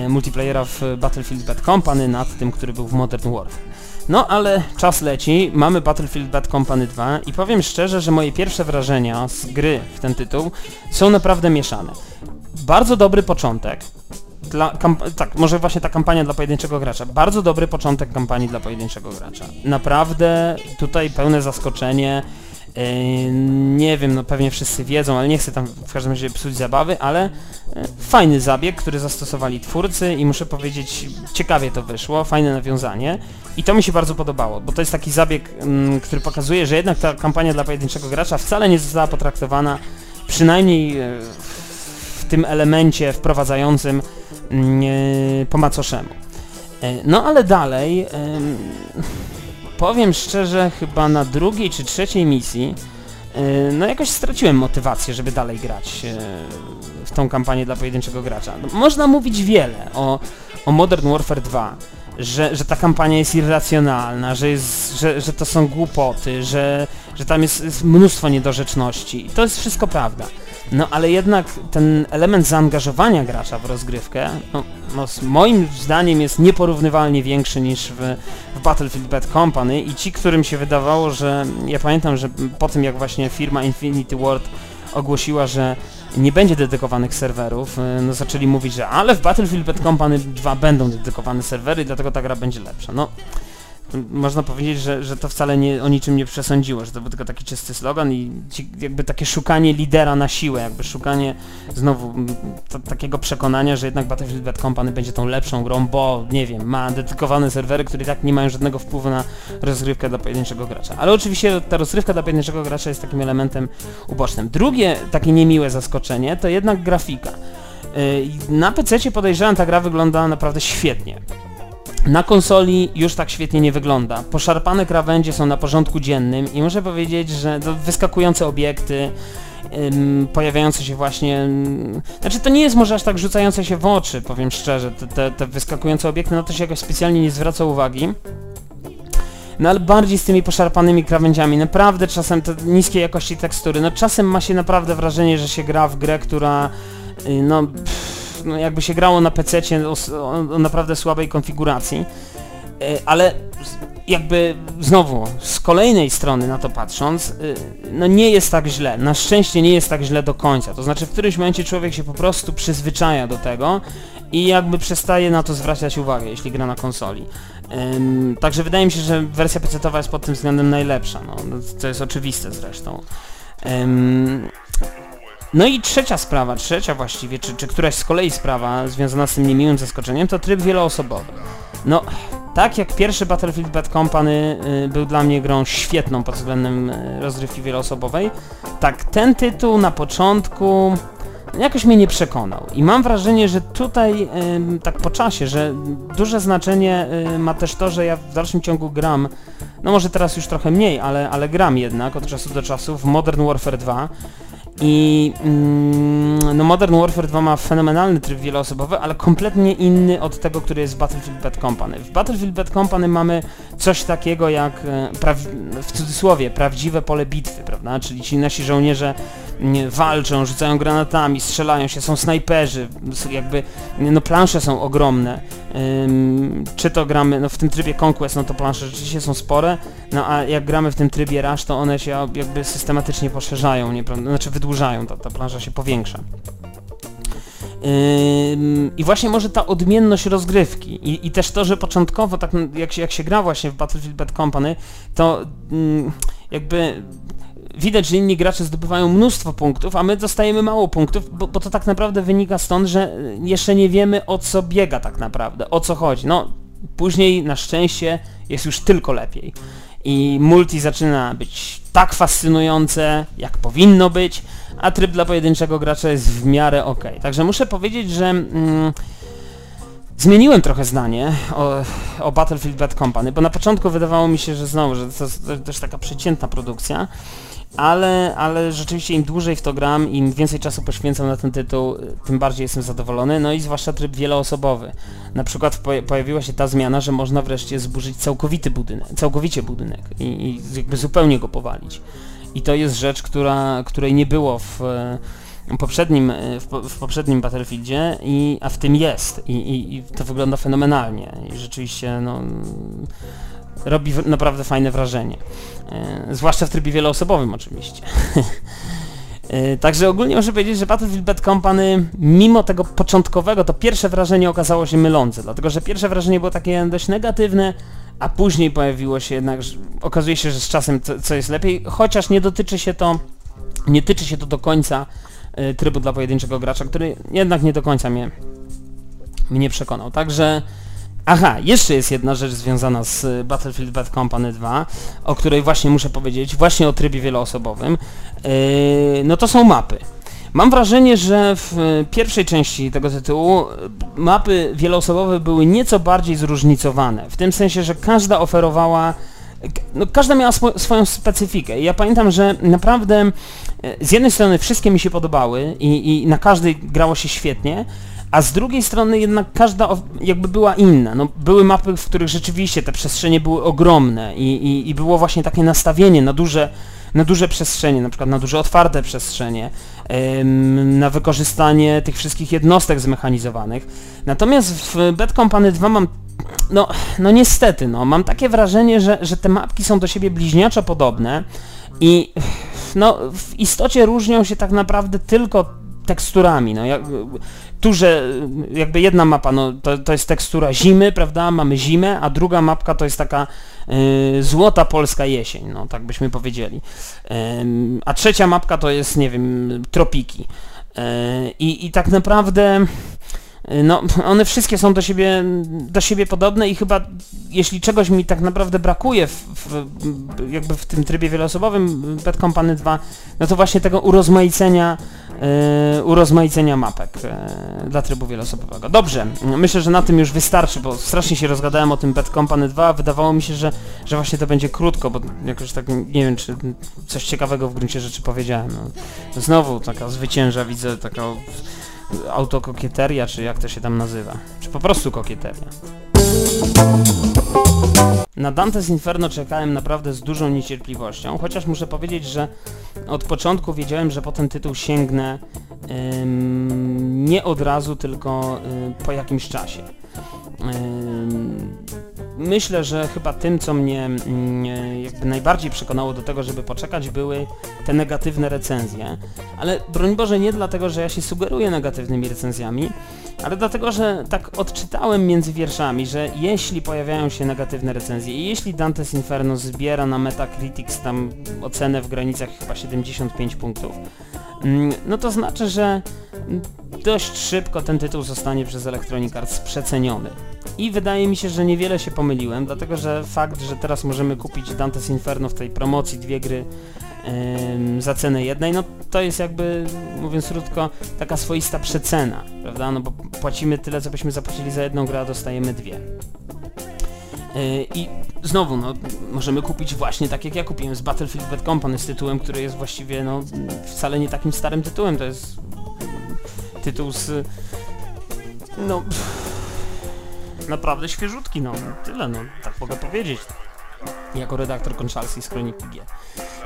S1: multiplayera w Battlefield Bad Company nad tym, który był w Modern Warfare. No ale czas leci, mamy Battlefield Bad Company 2 i powiem szczerze, że moje pierwsze wrażenia z gry w ten tytuł są naprawdę mieszane. Bardzo dobry początek, dla, tak, może właśnie ta kampania dla pojedynczego gracza. Bardzo dobry początek kampanii dla pojedynczego gracza. Naprawdę tutaj pełne zaskoczenie, nie wiem, no pewnie wszyscy wiedzą, ale nie chcę tam w każdym razie psuć zabawy, ale yy, fajny zabieg, który zastosowali twórcy i muszę powiedzieć, ciekawie to wyszło, fajne nawiązanie i to mi się bardzo podobało, bo to jest taki zabieg, mm, który pokazuje, że jednak ta kampania dla pojedynczego gracza wcale nie została potraktowana, przynajmniej yy, w tym elemencie wprowadzającym po macoszemu. No ale dalej powiem szczerze, chyba na drugiej czy trzeciej misji yy, no jakoś straciłem motywację, żeby dalej grać yy, w tą kampanię dla pojedynczego gracza. No, można mówić wiele o, o Modern Warfare 2, że, że ta kampania jest irracjonalna, że, jest, że, że to są głupoty, że, że tam jest, jest mnóstwo niedorzeczności. I to jest wszystko prawda. No ale jednak ten element zaangażowania gracza w rozgrywkę, no, no moim zdaniem jest nieporównywalnie większy niż w, w, Battlefield Bad Company i ci, którym się wydawało, że ja pamiętam, że po tym jak właśnie firma Infinity Ward ogłosiła, że nie będzie dedykowanych serwerów, y, no zaczęli mówić, że ale w Battlefield Bad Company 2 będą dedykowane serwery dlatego ta gra będzie lepsza. No można powiedzieć, że, że to wcale nie, o niczym nie przesądziło, że to był tylko taki czysty slogan i ci, jakby takie szukanie lidera na siłę, jakby szukanie znowu to, takiego przekonania, że jednak Battlefield Bad Company będzie tą lepszą grą, bo nie wiem, ma dedykowane serwery, które i tak nie mają żadnego wpływu na rozgrywkę dla pojedynczego gracza. Ale oczywiście ta rozgrywka dla pojedynczego gracza jest takim elementem ubocznym. Drugie takie niemiłe zaskoczenie to jednak grafika. Yy, na PC podejrzewam ta gra wygląda naprawdę świetnie. Na konsoli już tak świetnie nie wygląda. Poszarpane krawędzie są na porządku dziennym i muszę powiedzieć, że wyskakujące obiekty, ym, pojawiające się właśnie... Ym, znaczy to nie jest może aż tak rzucające się w oczy, powiem szczerze, te, te, te wyskakujące obiekty, na to się jakoś specjalnie nie zwraca uwagi. No ale bardziej z tymi poszarpanymi krawędziami, naprawdę czasem te niskiej jakości tekstury, no czasem ma się naprawdę wrażenie, że się gra w grę, która yy, no... Pff, no, jakby się grało na PC o, o, naprawdę słabej konfiguracji, e, ale jakby znowu z kolejnej strony na to patrząc, e, no nie jest tak źle. Na szczęście nie jest tak źle do końca. To znaczy w którymś momencie człowiek się po prostu przyzwyczaja do tego i jakby przestaje na to zwracać uwagę, jeśli gra na konsoli. także wydaje mi się, że wersja PC-towa jest pod tym względem najlepsza, no, to jest oczywiste zresztą. No i trzecia sprawa, trzecia właściwie, czy, czy któraś z kolei sprawa związana z tym niemiłym zaskoczeniem, to tryb wieloosobowy. No, tak jak pierwszy Battlefield Bad Company y, był dla mnie grą świetną pod względem y, rozrywki wieloosobowej, tak ten tytuł na początku jakoś mnie nie przekonał. I mam wrażenie, że tutaj y, tak po czasie, że duże znaczenie y, ma też to, że ja w dalszym ciągu gram, no może teraz już trochę mniej, ale, ale gram jednak od czasu do czasu w Modern Warfare 2 I mm, no Modern Warfare 2 ma fenomenalny tryb wieloosobowy, ale kompletnie inny od tego, który jest w Battlefield Bad Company. W Battlefield Bad Company mamy coś takiego jak, e, w cudzysłowie, prawdziwe pole bitwy, prawda? Czyli ci nasi żołnierze nie, walczą, rzucają granatami, strzelają się, są snajperzy, jakby, no plansze są ogromne. Czy to gramy, no w tym trybie Conquest, no to plansze rzeczywiście są spore, no a jak gramy w tym trybie Rush, to one się jakby systematycznie poszerzają, nie, znaczy wydłużają, ta, ta plansza się powiększa. I właśnie może ta odmienność rozgrywki i, i, też to, że początkowo tak jak się, jak się gra właśnie w Battlefield Bad Company, to jakby widać, że inni gracze zdobywają mnóstwo punktów, a my dostajemy mało punktów, bo, bo, to tak naprawdę wynika stąd, że jeszcze nie wiemy o co biega tak naprawdę, o co chodzi. No, później na szczęście jest już tylko lepiej. I multi zaczyna być tak fascynujące, jak powinno być, a tryb dla pojedynczego gracza jest w miarę ok. Także muszę powiedzieć, że... Mm, Zmieniłem trochę zdanie o, o, Battlefield Bad Company, bo na początku wydawało mi się, że znowu, że to jest też taka przeciętna produkcja, ale, ale rzeczywiście im dłużej w to gram, im więcej czasu poświęcam na ten tytuł, tym bardziej jestem zadowolony, no i zwłaszcza tryb wieloosobowy. Na przykład pojawiła się ta zmiana, że można wreszcie zburzyć całkowity budynek, całkowicie budynek i, i jakby zupełnie go powalić. I to jest rzecz, która, której nie było w poprzednim, w, w poprzednim Battlefieldzie, i, a w tym jest. I, i, I, to wygląda fenomenalnie. I rzeczywiście no, robi naprawdę fajne wrażenie. E, zwłaszcza w trybie wieloosobowym oczywiście. e, Także ogólnie muszę powiedzieć, że Battlefield Bad Company mimo tego początkowego, to pierwsze wrażenie okazało się mylące, dlatego że pierwsze wrażenie było takie dość negatywne, a później pojawiło się jednak, okazuje się, że z czasem co, co jest lepiej, chociaż nie dotyczy się to, nie tyczy się to do końca y, trybu dla pojedynczego gracza, który jednak nie do końca mnie, mnie przekonał. Także Aha, jeszcze jest jedna rzecz związana z y, Battlefield Bad Company 2, o której właśnie muszę powiedzieć, właśnie o trybie wieloosobowym. Yy, no to są mapy. Mam wrażenie, że w y, pierwszej części tego tytułu y, mapy wieloosobowe były nieco bardziej zróżnicowane, w tym sensie, że każda oferowała no, każda miała swo swoją specyfikę. Ja pamiętam, że naprawdę z jednej strony wszystkie mi się podobały i, i na każdej grało się świetnie, a z drugiej strony jednak każda jakby była inna. No, były mapy, w których rzeczywiście te przestrzenie były ogromne i, i, i było właśnie takie nastawienie na duże, na duże przestrzenie, na przykład na duże otwarte przestrzenie, ym, na wykorzystanie tych wszystkich jednostek zmechanizowanych. Natomiast w Bad Company 2 mam no, no niestety, no, mam takie wrażenie, że, że te mapki są do siebie bliźniaczo podobne i no, w istocie różnią się tak naprawdę tylko teksturami. No, jak, tu, że jakby jedna mapa, no to, to jest tekstura zimy, prawda, mamy zimę, a druga mapka to jest taka y, złota polska jesień, no tak byśmy powiedzieli. Y, a trzecia mapka to jest, nie wiem, tropiki. Y, I tak naprawdę no, one wszystkie są do siebie, do siebie podobne i chyba jeśli czegoś mi tak naprawdę brakuje w, w, jakby w tym trybie wieloosobowym Bad Company 2, no to właśnie tego urozmaicenia yy, urozmaicenia mapek yy, dla trybu wieloosobowego. Dobrze, myślę, że na tym już wystarczy, bo strasznie się rozgadałem o tym Bad Company 2, wydawało mi się, że, że właśnie to będzie krótko, bo jakoś tak nie wiem, czy coś ciekawego w gruncie rzeczy powiedziałem. No, znowu taka zwycięża, widzę taka autokokieteria, czy jak to się tam nazywa. Czy po prostu kokieteria. Na Dante's Inferno czekałem naprawdę z dużą niecierpliwością, chociaż muszę powiedzieć, że od początku wiedziałem, że po ten tytuł sięgnę nie od razu, tylko y, po jakimś czasie. Myślę, że chyba tym, co mnie mm, jakby najbardziej przekonało do tego, żeby poczekać, były te negatywne recenzje. Ale broń Boże nie dlatego, że ja się sugeruję negatywnymi recenzjami, ale dlatego, że tak odczytałem między wierszami, że jeśli pojawiają się negatywne recenzje i jeśli Dante's Inferno zbiera na Metacritics tam ocenę w granicach chyba 75 punktów, no to znaczy, że dość szybko ten tytuł zostanie przez Electronic Arts przeceniony. I wydaje mi się, że niewiele się pomyliłem, dlatego że fakt, że teraz możemy kupić Dante's Inferno w tej promocji dwie gry yy, za cenę jednej, no to jest jakby, mówiąc krótko, taka swoista przecena, prawda? No bo płacimy tyle, co byśmy zapłacili za jedną grę, a dostajemy dwie. Yy, I znowu, no, możemy kupić właśnie tak jak ja kupiłem z Battlefield Bad Company z tytułem, który jest właściwie, no, wcale nie takim starym tytułem, to jest tytuł z, no, naprawdę świeżutki, no, tyle, no, tak mogę powiedzieć, jako redaktor Konchalski z Kroniki G.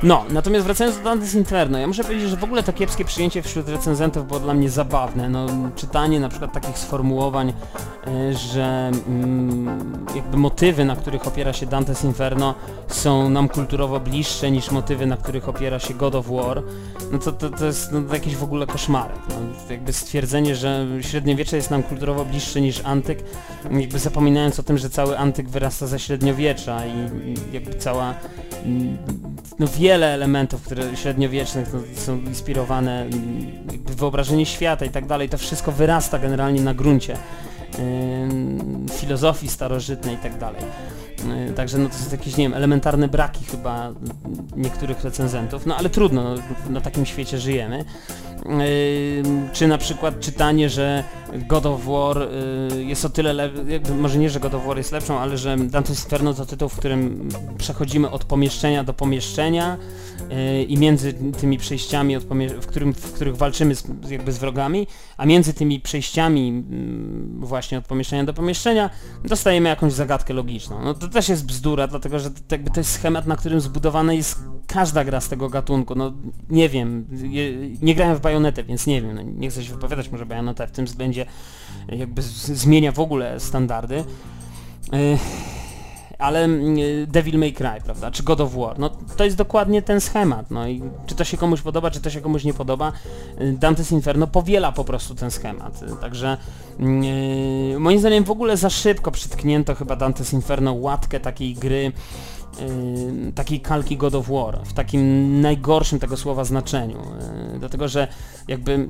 S1: No, natomiast wracając do Dante's Inferno, ja muszę powiedzieć, że w ogóle to kiepskie przyjęcie wśród recenzentów było dla mnie zabawne. No, czytanie na przykład takich sformułowań, e, że mm, jakby motywy, na których opiera się Dante's Inferno są nam kulturowo bliższe niż motywy, na których opiera się God of War, no to, to, to jest no, jakiś w ogóle koszmarek. No, jakby stwierdzenie, że średniowiecze jest nam kulturowo bliższe niż antyk, jakby zapominając o tym, że cały antyk wyrasta ze średniowiecza i jakby cała mm, no wiele elementów, które średniowiecznych no, są inspirowane, mm, jakby wyobrażenie świata i tak dalej, to wszystko wyrasta generalnie na gruncie filozofii starożytnej i tak dalej. Yy, także no to są jakieś, nie wiem, elementarne braki chyba niektórych recenzentów, no ale trudno, no, na takim świecie żyjemy. Czy na przykład czytanie, że God of War y, jest o tyle lepszy, może nie, że God of War jest lepszą, ale że Dante's Inferno to tytuł, w którym przechodzimy od pomieszczenia do pomieszczenia y, i między tymi przejściami, w, którym, w których walczymy z, jakby z wrogami, a między tymi przejściami y, właśnie od pomieszczenia do pomieszczenia dostajemy jakąś zagadkę logiczną. No to też jest bzdura, dlatego że to, jakby to jest schemat, na którym zbudowana jest każda gra z tego gatunku. No nie wiem, nie, grałem w Bajonetę, więc nie wiem, no, nie chcę się wypowiadać, może Bajoneta w tym względzie jakby zmienia w ogóle standardy. E, ale mm, Devil May Cry, prawda, czy God of War, no to jest dokładnie ten schemat, no i czy to się komuś podoba, czy to się komuś nie podoba, e, Dante's Inferno powiela po prostu ten schemat, także yy, moim zdaniem w ogóle za szybko przytknięto chyba Dante's Inferno łatkę takiej gry, Yy, takiej kalki God of War, w takim najgorszym tego słowa znaczeniu, yy, dlatego że jakby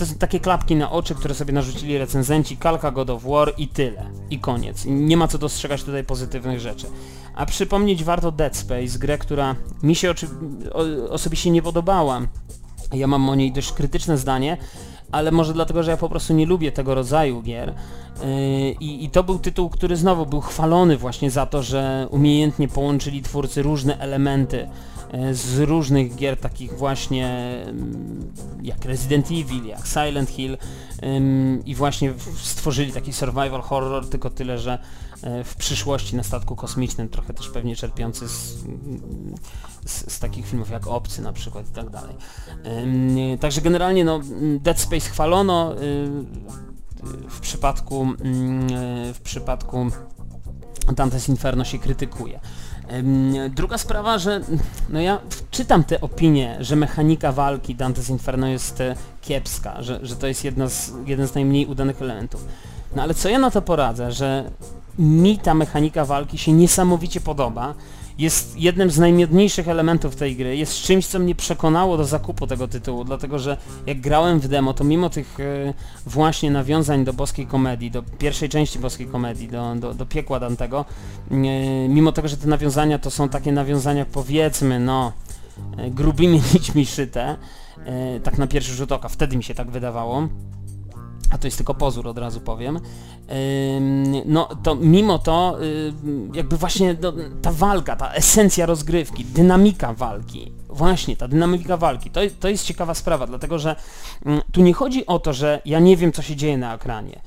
S1: to są takie klapki na oczy, które sobie narzucili recenzenci, kalka God of War i tyle. I koniec. Nie ma co dostrzegać tutaj pozytywnych rzeczy. A przypomnieć warto Dead Space, grę, która mi się oczy... osobiście nie podobała. Ja mam o niej dość krytyczne zdanie, ale może dlatego, że ja po prostu nie lubię tego rodzaju gier. Yy, I, I, to był tytuł, który znowu był chwalony właśnie za to, że umiejętnie połączyli twórcy różne elementy E, z różnych gier takich właśnie mm, jak Resident Evil, jak Silent Hill i właśnie stworzyli taki survival horror, tylko tyle, że w przyszłości na statku kosmicznym, trochę też pewnie czerpiący z, z, z takich filmów jak Obcy na przykład i tak dalej. Także generalnie no, Dead Space chwalono, y, w przypadku mm, e, w przypadku Dante's Inferno się krytykuje. Druga sprawa, że no ja czytam te opinie, że mechanika walki Dante's Inferno jest e, kiepska, że, że to jest jedna z, jeden z najmniej udanych elementów. No ale co ja na to poradzę, że mi ta mechanika walki się niesamowicie podoba. Jest jednym z najmiodniejszych elementów tej gry, jest czymś, co mnie przekonało do zakupu tego tytułu, dlatego że jak grałem w demo, to mimo tych e, właśnie nawiązań do boskiej komedii, do pierwszej części boskiej komedii, do, do, do piekła Dantego, e, mimo tego, że te nawiązania to są takie nawiązania powiedzmy, no, e, grubymi nićmi szyte, tak na pierwszy rzut oka, wtedy mi się tak wydawało, a to jest tylko pozór, od razu powiem, no to mimo to jakby właśnie no, ta walka, ta esencja rozgrywki, dynamika walki, właśnie ta dynamika walki, to, to jest ciekawa sprawa, dlatego że tu nie chodzi o to, że ja nie wiem co się dzieje na ekranie,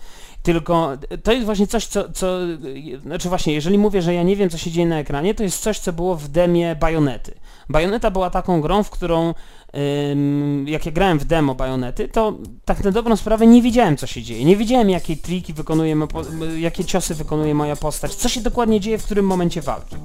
S1: tylko to jest właśnie coś, co, co, znaczy właśnie, jeżeli mówię, że ja nie wiem, co się dzieje na ekranie, to jest coś, co było w demie Bajonety. Bajoneta była taką grą, w którą jak ja grałem w demo Bajonety, to tak na dobrą sprawę nie wiedziałem co się dzieje. Nie wiedziałem jakie triki wykonuje, jakie ciosy wykonuje moja postać, co się dokładnie dzieje w którym momencie walki.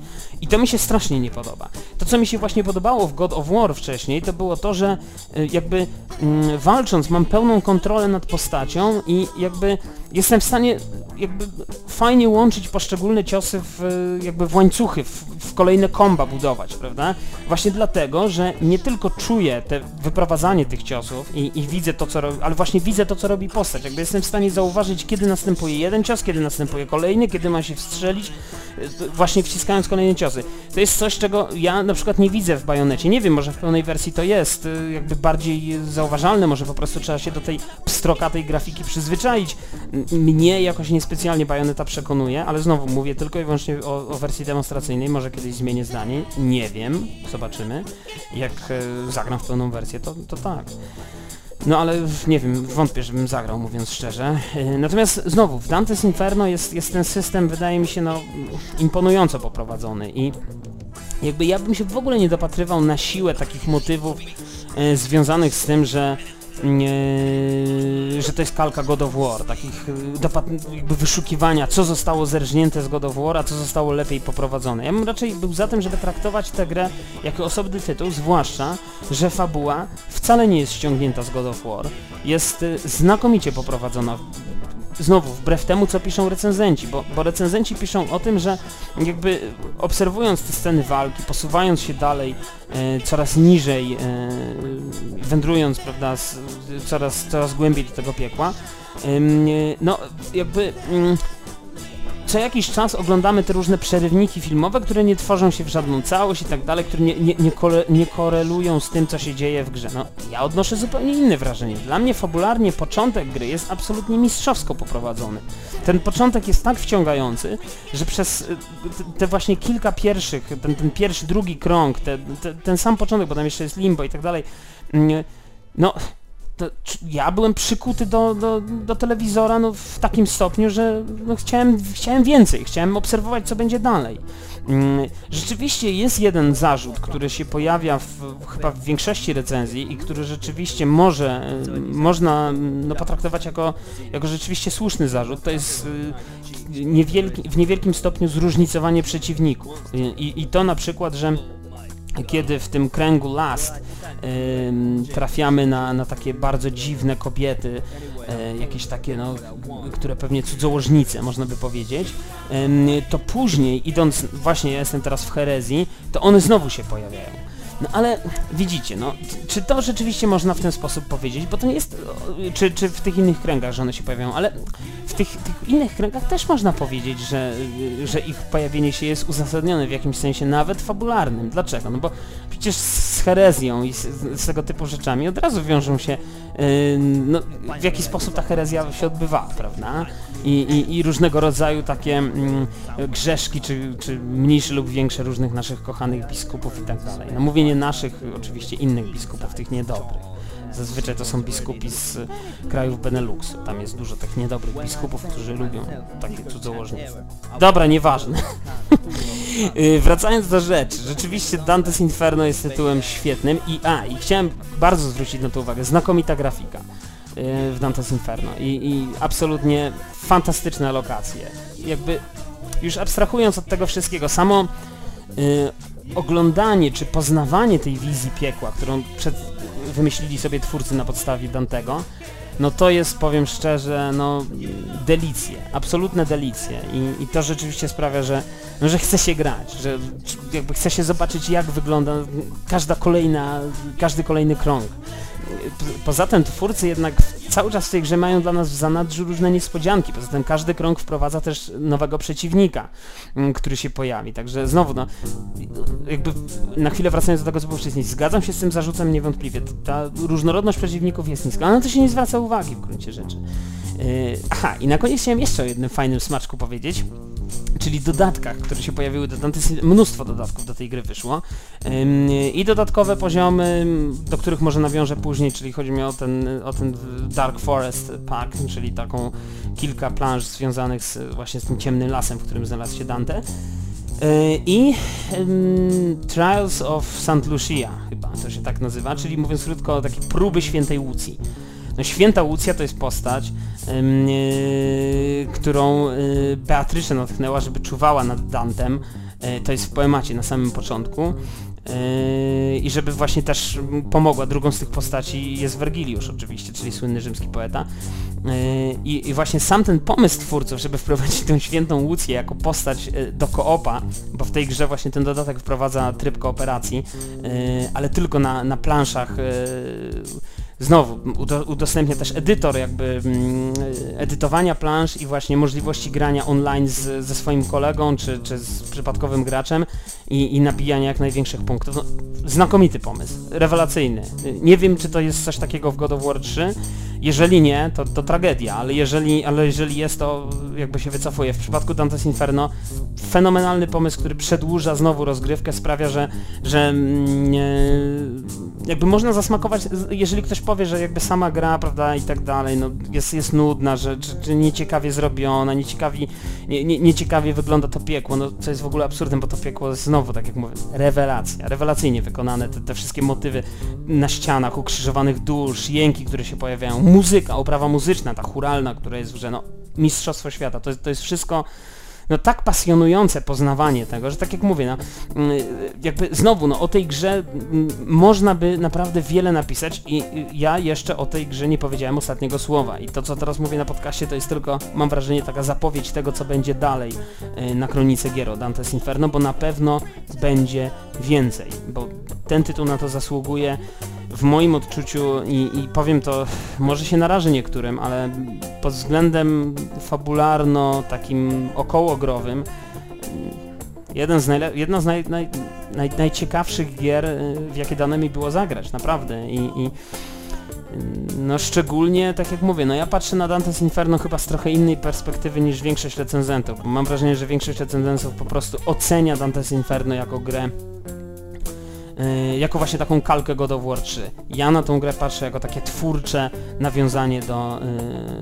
S1: I to mi się strasznie nie podoba. To co mi się właśnie podobało w God of War wcześniej, to było to, że y, jakby mm, walcząc mam pełną kontrolę nad postacią i jakby jestem w stanie jakby fajnie łączyć poszczególne ciosy w, jakby w łańcuchy, w, w kolejne komba budować, prawda? Właśnie dlatego, że nie tylko czuję te wyprowadzanie tych ciosów i, i widzę to, co robi, ale właśnie widzę to, co robi postać. Jakby jestem w stanie zauważyć, kiedy następuje jeden cios, kiedy następuje kolejny, kiedy ma się wstrzelić, y, właśnie wciskając kolejne ciosy. To jest coś, czego ja na przykład nie widzę w Bajonecie. Nie wiem, może w pełnej wersji to jest y, jakby bardziej zauważalne, może po prostu trzeba się do tej pstrokatej grafiki przyzwyczaić. Mnie jakoś niespecjalnie Bayonetta przekonuje, ale znowu mówię tylko i wyłącznie o, o wersji demonstracyjnej, może kiedyś zmienię zdanie, nie wiem, zobaczymy. Jak e, zagram w pełną wersję, to, to tak. No ale nie wiem, wątpię, żebym zagrał, mówiąc szczerze. E, Natomiast znowu, w Dante's Inferno jest, jest ten system, wydaje mi się, no, imponująco poprowadzony i jakby ja bym się w ogóle nie dopatrywał na siłę takich motywów e, związanych z tym, że że to jest kalka God of War, takich dopat- jakby wyszukiwania, co zostało zerżnięte z God of War, a co zostało lepiej poprowadzone. Ja bym raczej był za tym, żeby traktować tę grę jako osobny tytuł, zwłaszcza, że fabuła wcale nie jest ściągnięta z God of War. Jest e, znakomicie poprowadzona znowu, wbrew temu, co piszą recenzenci, bo, bo recenzenci piszą o tym, że jakby obserwując te sceny walki, posuwając się dalej, e, coraz niżej, e, wędrując, prawda, z, coraz, coraz głębiej do tego piekła, e, no jakby... co jakiś czas oglądamy te różne przerywniki filmowe, które nie tworzą się w żadną całość i tak dalej, które nie, nie, nie, nie korelują z tym, co się dzieje w grze. No, ja odnoszę zupełnie inne wrażenie. Dla mnie fabularnie początek gry jest absolutnie mistrzowsko poprowadzony. Ten początek jest tak wciągający, że przez y, te- te właśnie kilka pierwszych, ten, ten pierwszy, drugi krąg, te, te, ten sam początek, bo tam jeszcze jest limbo i tak dalej, mm, no to, ja byłem przykuty do, do, do telewizora no, w takim stopniu, że no, chciałem, chciałem więcej, chciałem obserwować, co będzie dalej. Mm, Rzeczywiście jest jeden zarzut, który się pojawia w, chyba w większości recenzji i który rzeczywiście może, y, można mm, no, potraktować jako, jako rzeczywiście słuszny zarzut. To jest y, niewielki, w niewielkim stopniu zróżnicowanie przeciwników. I, i to na przykład, że kiedy w tym kręgu last ym, trafiamy na, na takie bardzo dziwne kobiety, e, jakieś takie, no, które pewnie cudzołożnice, można by powiedzieć, to później, idąc, właśnie ja jestem teraz w herezji, to one znowu się pojawiają. No ale widzicie, no, czy to rzeczywiście można w ten sposób powiedzieć, bo to nie jest, czy, czy w tych innych kręgach, że one się pojawiają, ale w tych, tych innych kręgach też można powiedzieć, że, że ich pojawienie się jest uzasadnione w jakimś sensie, nawet fabularnym. Dlaczego? No bo przecież z herezją i z, z tego typu rzeczami od razu wiążą się, no, w jaki sposób ta herezja się odbywała, prawda? I, i, i różnego rodzaju takie mm, grzeszki, czy, czy mniejsze lub większe różnych naszych kochanych biskupów i tak dalej. No naszych, oczywiście innych biskupów, tych niedobrych. Zazwyczaj to są biskupi z krajów Beneluxu. Tam jest dużo tak niedobrych biskupów, którzy lubią takie cudzołożnice. Dobra, nieważne. Y, Wracając do rzeczy, rzeczywiście Dante's Inferno jest tytułem świetnym i a, i chciałem bardzo zwrócić na to uwagę, znakomita grafika y, w Dante's Inferno i, i absolutnie fantastyczne lokacje. Jakby już abstrahując od tego wszystkiego, samo y, oglądanie czy poznawanie tej wizji piekła, którą przed, wymyślili sobie twórcy na podstawie Dantego, no to jest, powiem szczerze, no delicje, absolutne delicje i, i to rzeczywiście sprawia, że, no, że chce się grać, że jakby chce się zobaczyć jak wygląda każda kolejna, każdy kolejny krąg. Poza tym twórcy jednak cały czas w tej grze mają dla nas w zanadrzu różne niespodzianki, poza tym każdy krąg wprowadza też nowego przeciwnika, mm, który się pojawi, także znowu no, jakby na chwilę wracając do tego, co było wcześniej, zgadzam się z tym zarzutem niewątpliwie. Ta różnorodność przeciwników jest niska, ale na to się nie zwraca uwagi w gruncie rzeczy. Yy, aha, i na koniec chciałem jeszcze o jednym fajnym smaczku powiedzieć, czyli dodatkach, które się pojawiły Dante's, mnóstwo dodatków do tej gry wyszło i dodatkowe poziomy, do których może nawiążę później, czyli chodzi mi o ten, o ten Dark Forest Pack, czyli taką kilka planż związanych z, właśnie z tym ciemnym lasem, w którym znalazł się Dante. Yy, I ym, Trials of St. Lucia chyba to się tak nazywa, czyli mówiąc krótko takie próby świętej Łucji. No święta Łucja to jest postać, którą yy, Beatrycze natchnęła, żeby czuwała nad Dantem. Yy, to jest w poemacie na samym początku. I żeby właśnie też pomogła. Drugą z tych postaci jest Wergiliusz oczywiście, czyli słynny rzymski poeta. I, właśnie sam ten pomysł twórców, żeby wprowadzić tę świętą Łucję jako postać do koopa, bo w tej grze właśnie ten dodatek wprowadza tryb kooperacji, ale tylko na, na planszach znowu udo, udostępnia też edytor jakby mm, edytowania plansz i właśnie możliwości grania online z, ze swoim kolegą czy, czy z przypadkowym graczem i, i nabijania jak największych punktów. No, znakomity pomysł, rewelacyjny. Nie wiem, czy to jest coś takiego w God of War 3. Jeżeli nie, to, to tragedia, ale jeżeli, ale jeżeli jest, to jakby się wycofuje. W przypadku Dante's Inferno fenomenalny pomysł, który przedłuża znowu rozgrywkę, sprawia, że, że mm, jakby można zasmakować, jeżeli ktoś powie, że jakby sama gra, prawda, i tak dalej, no jest, jest nudna, że, nieciekawie zrobiona, nieciekawi, nie, nie, nieciekawie wygląda to piekło, no co jest w ogóle absurdem, bo to piekło jest znowu, tak jak mówię, rewelacja, rewelacyjnie wykonane, te, te wszystkie motywy na ścianach, ukrzyżowanych dusz, jęki, które się pojawiają, muzyka, oprawa muzyczna, ta churalna, która jest w grze, no mistrzostwo świata, to, to jest wszystko no tak pasjonujące poznawanie tego, że tak jak mówię, no, mm, jakby znowu, no o tej grze mm, można by naprawdę wiele napisać i ja jeszcze o tej grze nie powiedziałem ostatniego słowa. I to co teraz mówię na podcaście to jest tylko, mam wrażenie, taka zapowiedź tego co będzie dalej y, na Kronice Giero, Dante's Inferno, bo na pewno będzie więcej, bo ten tytuł na to zasługuje w moim odczuciu i, i, powiem to, może się narażę niektórym, ale pod względem fabularno, takim okołogrowym, jeden z jedna z naj, naj, naj, najciekawszych gier, y, w jakie dane mi było zagrać, naprawdę. I, i no szczególnie, tak jak mówię, no ja patrzę na Dante's Inferno chyba z trochę innej perspektywy niż większość recenzentów, bo mam wrażenie, że większość recenzentów po prostu ocenia Dante's Inferno jako grę jako właśnie taką kalkę God of War 3. Ja na tą grę patrzę jako takie twórcze nawiązanie do,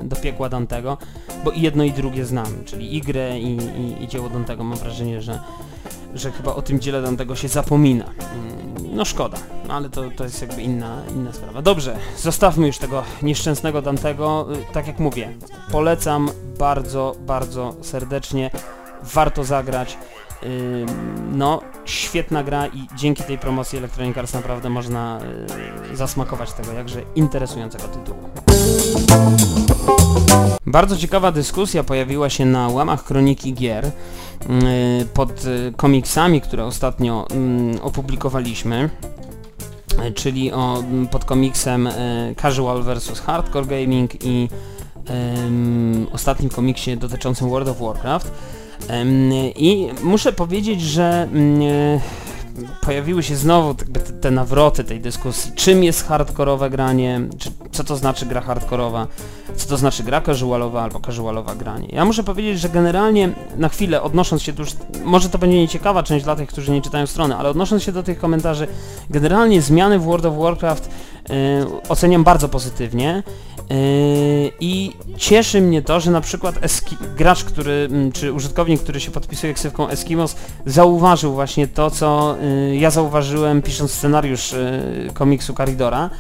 S1: y, do piekła Dantego, bo i jedno i drugie znam, czyli i grę i, i, i dzieło Dantego. Mam wrażenie, że, że chyba o tym dziele Dantego się zapomina. Y, no szkoda, no ale to, to jest jakby inna, inna sprawa. Dobrze, zostawmy już tego nieszczęsnego Dantego. Tak jak mówię, polecam bardzo, bardzo serdecznie. Warto zagrać no, świetna gra i dzięki tej promocji Electronic Arts naprawdę można y, zasmakować tego jakże interesującego tytułu. Bardzo ciekawa dyskusja pojawiła się na łamach Kroniki Gier y, pod y, komiksami, które ostatnio opublikowaliśmy czyli o, pod komiksem Casual vs Hardcore Gaming i ostatnim komiksie dotyczącym World of Warcraft. I muszę powiedzieć, że mm, e, pojawiły się znowu te, nawroty tej dyskusji, czym jest hardkorowe granie, co to znaczy gra hardkorowa, co to znaczy gra casualowa albo casualowa granie. Ja muszę powiedzieć, że generalnie na chwilę odnosząc się tu już, może to będzie nieciekawa część dla tych, którzy nie czytają strony, ale odnosząc się do tych komentarzy, generalnie zmiany w World of Warcraft yy, oceniam bardzo pozytywnie Yy, I cieszy mnie to, że na przykład Eski gracz, który, mm, czy użytkownik, który się podpisuje ksywką Eskimos, zauważył właśnie to, co yy, ja zauważyłem pisząc scenariusz yy, komiksu Caridora,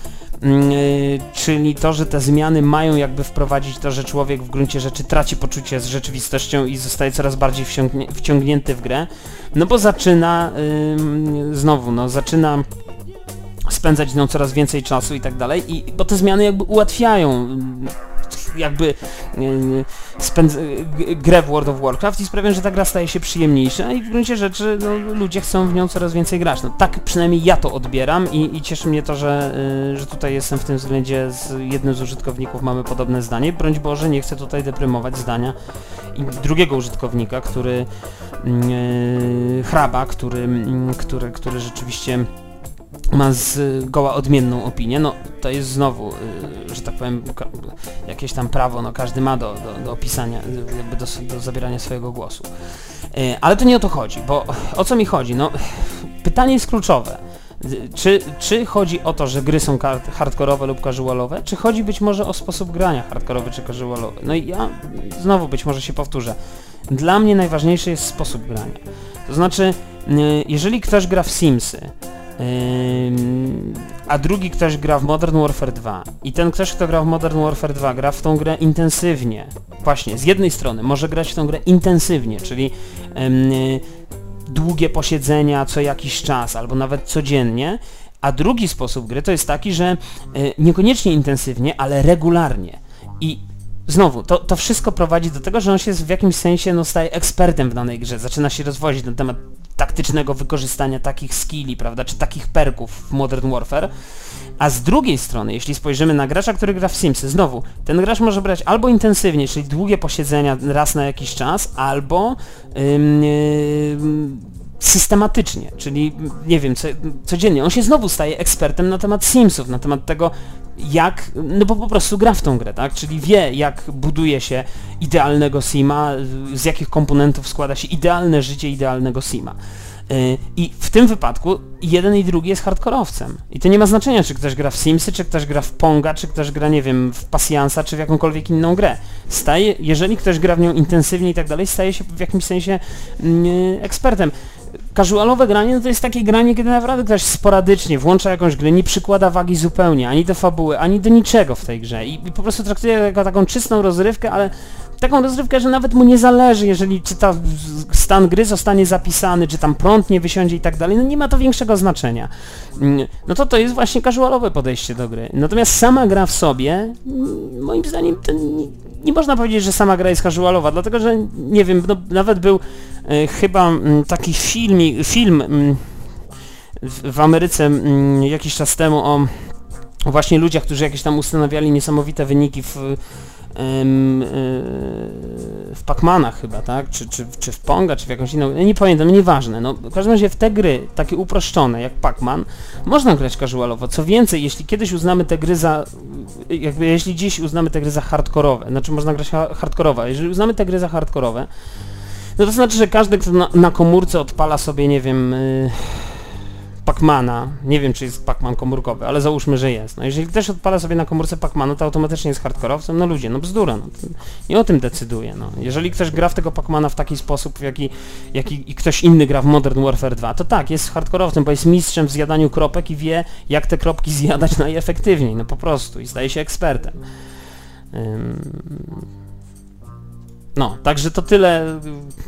S1: czyli to, że te zmiany mają jakby wprowadzić to, że człowiek w gruncie rzeczy traci poczucie z rzeczywistością i zostaje coraz bardziej wciągnięty w grę, no bo zaczyna, znowu, no zaczyna spędzać nią coraz więcej czasu i tak dalej, i, bo te zmiany jakby ułatwiają mm, jakby yy, grę w World of Warcraft i sprawiają, że ta gra staje się przyjemniejsza i w gruncie rzeczy no, ludzie chcą w nią coraz więcej grać. No, tak przynajmniej ja to odbieram i, i cieszy mnie to, że, yy, że tutaj jestem w tym względzie z jednym z użytkowników mamy podobne zdanie. Broń Boże, nie chcę tutaj deprymować zdania i drugiego użytkownika, który yy, hraba, który, mm, który, który rzeczywiście ma zgoła odmienną opinię, no to jest znowu, y, że tak powiem, jakieś tam prawo, no każdy ma do, do, do opisania, jakby do, do zabierania swojego głosu. Y, ale to nie o to chodzi, bo o co mi chodzi? No, pytanie jest kluczowe. Czy, czy chodzi o to, że gry są hardkorowe lub casualowe, czy chodzi być może o sposób grania hardkorowy czy casualowy? No i ja znowu być może się powtórzę. Dla mnie najważniejszy jest sposób grania. To znaczy, y, jeżeli ktoś gra w Simsy, a drugi ktoś gra w Modern Warfare 2 i ten ktoś, kto gra w Modern Warfare 2 gra w tą grę intensywnie, właśnie, z jednej strony może grać w tą grę intensywnie, czyli długie posiedzenia co jakiś czas, albo nawet codziennie, a drugi sposób gry to jest taki, że e, niekoniecznie intensywnie, ale regularnie. I znowu, to, to wszystko prowadzi do tego, że on się w jakimś sensie no, staje ekspertem w danej grze, zaczyna się rozwozić na temat taktycznego wykorzystania takich skilli, prawda, czy takich perków w Modern Warfare. A z drugiej strony, jeśli spojrzymy na gracza, który gra w Simsy, znowu, ten gracz może brać albo intensywnie, czyli długie posiedzenia raz na jakiś czas, albo systematycznie, czyli nie wiem, co, codziennie. On się znowu staje ekspertem na temat Simsów, na temat tego, jak, no bo po prostu gra w tą grę, tak? Czyli wie, jak buduje się idealnego Sima, z jakich komponentów składa się idealne życie idealnego Sima. Y, I w tym wypadku jeden i drugi jest hardkorowcem. I to nie ma znaczenia, czy ktoś gra w Simsy, czy ktoś gra w Ponga, czy ktoś gra, nie wiem, w Pasjansa, czy w jakąkolwiek inną grę. Staje, jeżeli ktoś gra w nią intensywnie i tak dalej, staje się w jakimś sensie yy, ekspertem. Casualowe granie no to jest takie granie, kiedy naprawdę ktoś sporadycznie włącza jakąś grę, nie przykłada wagi zupełnie, ani do fabuły, ani do niczego w tej grze. I, i po prostu traktuje jako taką czystą rozrywkę, ale taką rozrywkę, że nawet mu nie zależy, jeżeli czy ta stan gry zostanie zapisany, czy tam prąd nie wysiądzie i tak dalej, no nie ma to większego znaczenia. Mm, no to to jest właśnie casualowe podejście do gry. Natomiast sama gra w sobie, mm, moim zdaniem nie, nie można powiedzieć, że sama gra jest casualowa, dlatego że nie wiem, no, nawet był e, chyba mm, taki film, film w, w Ameryce jakiś czas temu o właśnie ludziach, którzy jakieś tam ustanawiali niesamowite wyniki w w Pacmanach chyba, tak? Czy, czy, czy w Ponga, czy w jakąś inną, nie pamiętam, nieważne. No, w każdym razie w te gry, takie uproszczone jak Pacman, można grać casualowo. Co więcej, jeśli kiedyś uznamy te gry za, jakby jeśli dziś uznamy te gry za hardkorowe, znaczy można grać hardkorowo, jeżeli uznamy te gry za hardkorowe, no to znaczy, że każdy, kto na, na komórce odpala sobie, nie wiem, yy, Pacmana, nie wiem czy jest Pacman komórkowy, ale załóżmy, że jest. No jeżeli ktoś odpala sobie na komórce Pacmana, to automatycznie jest hardkorowcem, no ludzie, no bzdura, no, nie o tym decyduje, no. Jeżeli ktoś gra w tego Pacmana w taki sposób, w jaki, jaki i ktoś inny gra w Modern Warfare 2, to tak, jest hardkorowcem, bo jest mistrzem w zjadaniu kropek i wie, jak te kropki zjadać najefektywniej, no po prostu, i staje się ekspertem. No, także to tyle.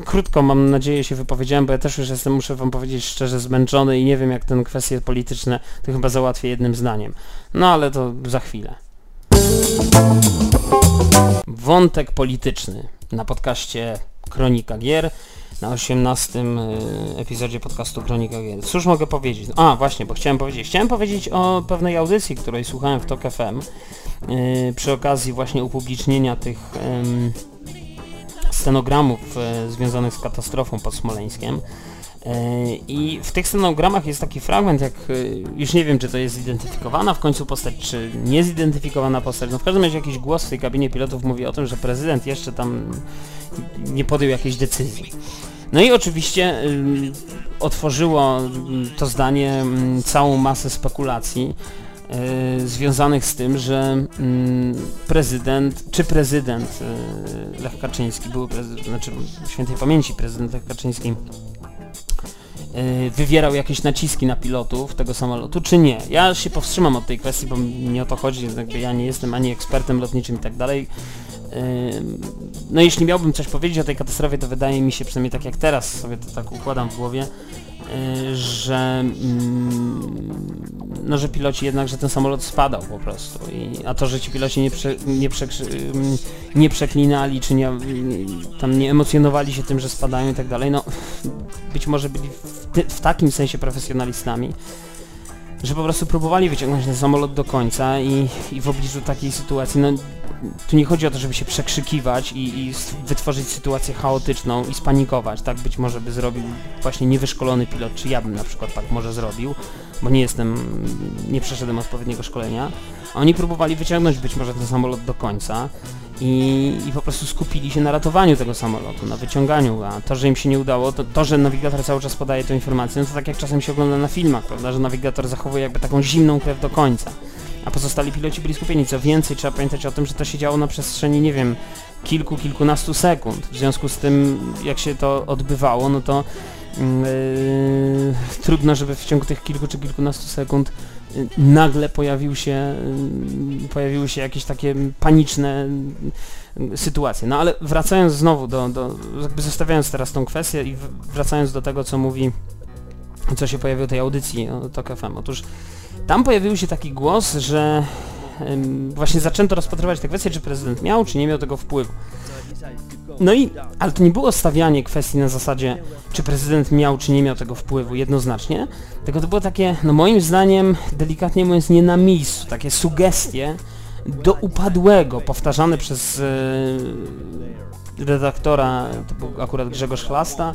S1: Krótko mam nadzieję się wypowiedziałem, bo ja też już jestem, muszę wam powiedzieć szczerze, zmęczony i nie wiem jak ten kwestie polityczne to chyba załatwię jednym zdaniem. No ale to za chwilę. Wątek polityczny na podcaście Kronika Gier na 18 y, epizodzie podcastu Kronika Gier. Cóż mogę powiedzieć? A, właśnie, bo chciałem powiedzieć. Chciałem powiedzieć o pewnej audycji, której słuchałem w TOK FM yy, przy okazji właśnie upublicznienia tych yy, scenogramów e, związanych z katastrofą pod Smoleńskiem. E, I w tych scenogramach jest taki fragment, jak e, już nie wiem, czy to jest zidentyfikowana w końcu postać, czy niezidentyfikowana postać. No w każdym razie jakiś głos w tej kabinie pilotów mówi o tym, że prezydent jeszcze tam nie podjął jakiejś decyzji. No i oczywiście otworzyło to zdanie y, całą masę spekulacji związanych z tym, że prezydent, czy prezydent Lech Kaczyński, były prezydent, znaczy świętej pamięci prezydent Lech Kaczyński wywierał jakieś naciski na pilotów tego samolotu, czy nie. Ja się powstrzymam od tej kwestii, bo nie o to chodzi, jakby ja nie jestem ani ekspertem lotniczym i tak dalej. No jeśli miałbym coś powiedzieć o tej katastrofie, to wydaje mi się, przynajmniej tak jak teraz sobie to tak układam w głowie, że mm, no, że piloci jednak, że ten samolot spadał po prostu. I, a to, że ci piloci nie, prze, nie, nie przeklinali, czy nie, tam nie emocjonowali się tym, że spadają i tak dalej, no być może byli w, w takim sensie profesjonalistami, że po prostu próbowali wyciągnąć ten samolot do końca i, i w obliczu takiej sytuacji, no tu nie chodzi o to, żeby się przekrzykiwać i, i, wytworzyć sytuację chaotyczną i spanikować, tak być może by zrobił właśnie niewyszkolony pilot, czy ja bym na przykład tak może zrobił, bo nie jestem, nie przeszedłem odpowiedniego szkolenia. Oni próbowali wyciągnąć być może ten samolot do końca i, i po prostu skupili się na ratowaniu tego samolotu, na wyciąganiu, a to, że im się nie udało, to, to że nawigator cały czas podaje tę informację, no to tak jak czasem się ogląda na filmach, prawda, że nawigator zachowuje jakby taką zimną krew do końca a pozostali piloci byli skupieni. Co więcej, trzeba pamiętać o tym, że to się działo na przestrzeni, nie wiem, kilku, kilkunastu sekund. W związku z tym, jak się to odbywało, no to yy, trudno, żeby w ciągu tych kilku czy kilkunastu sekund nagle pojawił się, yy, pojawiły się jakieś takie paniczne yy, sytuacje. No ale wracając znowu do, do, jakby zostawiając teraz tą kwestię i wracając do tego, co mówi, co się pojawiło tej audycji no, TOK FM. Otóż tam pojawił się taki głos, że właśnie zaczęto rozpatrywać tę kwestię, czy prezydent miał, czy nie miał tego wpływu. No i, ale to nie było stawianie kwestii na zasadzie, czy prezydent miał, czy nie miał tego wpływu jednoznacznie, tylko to było takie, no moim zdaniem, delikatnie mówiąc, nie na miejscu, takie sugestie do upadłego, powtarzane przez yy, redaktora, to był akurat Grzegorz Chlasta,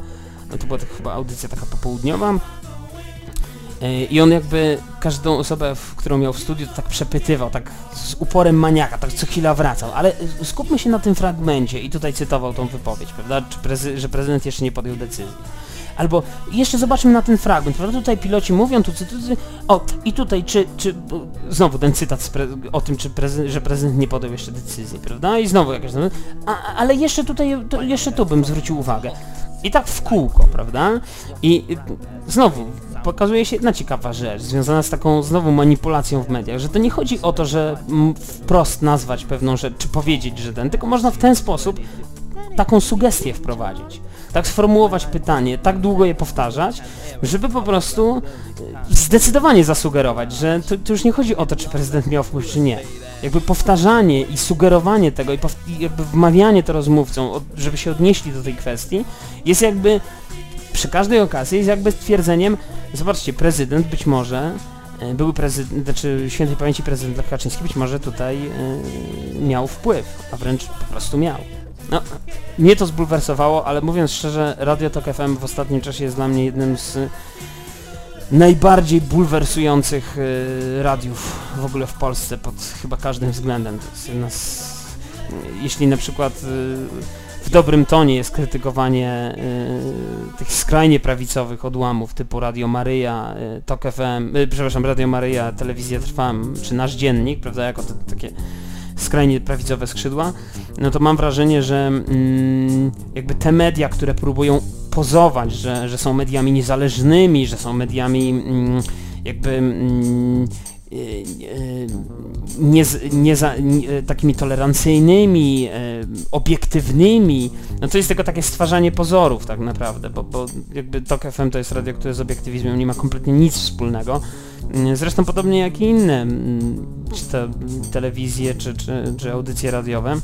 S1: no to była to chyba audycja taka popołudniowa, E, I on jakby każdą osobę, którą miał w studiu, to tak przepytywał, tak z uporem maniaka, tak co chwila wracał. Ale skupmy się na tym fragmencie i tutaj cytował tą wypowiedź, prawda, prezy że prezydent jeszcze nie podjął decyzji. Albo jeszcze zobaczmy na ten fragment, prawda? Tutaj piloci mówią, tu cytuję, o i tutaj czy, czy znowu ten cytat o tym, czy że prezydent nie podjął jeszcze decyzji, prawda? I znowu jakaś, a, ale jeszcze tutaj, jeszcze tu bym zwrócił uwagę. I tak w kółko, prawda? I znowu pokazuje się jedna ciekawa rzecz, związana z taką znowu manipulacją w mediach, że to nie chodzi o to, że wprost nazwać pewną rzecz, czy powiedzieć, że ten, tylko można w ten sposób taką sugestię wprowadzić. Tak sformułować pytanie, tak długo je powtarzać, żeby po prostu e, zdecydowanie zasugerować, że to, to już nie chodzi o to, czy prezydent miał wpływ, czy nie. Jakby powtarzanie i sugerowanie tego i, i jakby wmawianie to rozmówcom, żeby się odnieśli do tej kwestii, jest jakby przy każdej okazji jest jakby stwierdzeniem, zobaczcie, prezydent być może, e, były prezydent, znaczy świętej pamięci prezydent Lech Kaczyński być może tutaj yy, miał wpływ, a wręcz po prostu miał. No, mnie to zbulwersowało, ale mówiąc szczerze, Radio Tok FM w ostatnim czasie jest dla mnie jednym z najbardziej bulwersujących yy, radiów w ogóle w Polsce pod chyba każdym względem. To jest jedna z, jeśli na przykład yy, w dobrym tonie jest krytykowanie y, tych skrajnie prawicowych odłamów typu Radio Maryja, y, Tok FM, y, przepraszam, Radio Maryja, Telewizja Trwam, czy Nasz Dziennik, prawda, jako te, takie skrajnie prawicowe skrzydła, no to mam wrażenie, że mm, jakby te media, które próbują pozować, że, że są mediami niezależnymi, że są mediami mm, jakby mm, nie, nie za, nie, takimi tolerancyjnymi, e, obiektywnymi, no to jest tylko takie stwarzanie pozorów tak naprawdę, bo, bo jakby TOK FM to jest radio, które z obiektywizmem nie ma kompletnie nic wspólnego. Zresztą podobnie jak i inne, czy to telewizje, czy, czy, czy audycje radiowe.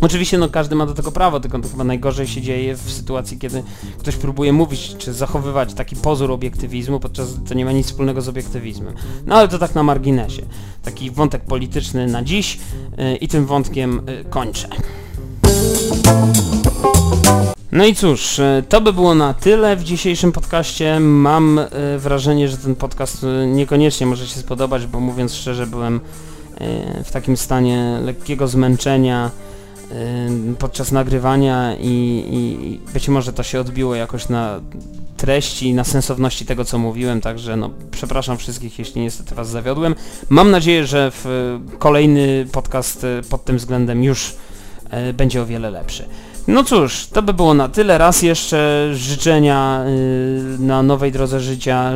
S1: Oczywiście no każdy ma do tego prawo, tylko to chyba najgorzej się dzieje w sytuacji, kiedy ktoś próbuje mówić, czy zachowywać taki pozór obiektywizmu, podczas to nie ma nic wspólnego z obiektywizmem. No ale to tak na marginesie. Taki wątek polityczny na dziś yy, i tym wątkiem yy, kończę. No i cóż, y, to by było na tyle w dzisiejszym podcaście. Mam y, wrażenie, że ten podcast y, niekoniecznie może się spodobać, bo mówiąc szczerze byłem w takim stanie lekkiego zmęczenia, podczas nagrywania i, i, być może to się odbiło jakoś na treści, na sensowności tego, co mówiłem, także no, przepraszam wszystkich, jeśli niestety Was zawiodłem. Mam nadzieję, że w kolejny podcast pod tym względem już e, będzie o wiele lepszy. No cóż, to by było na tyle. Raz jeszcze życzenia na nowej drodze życia,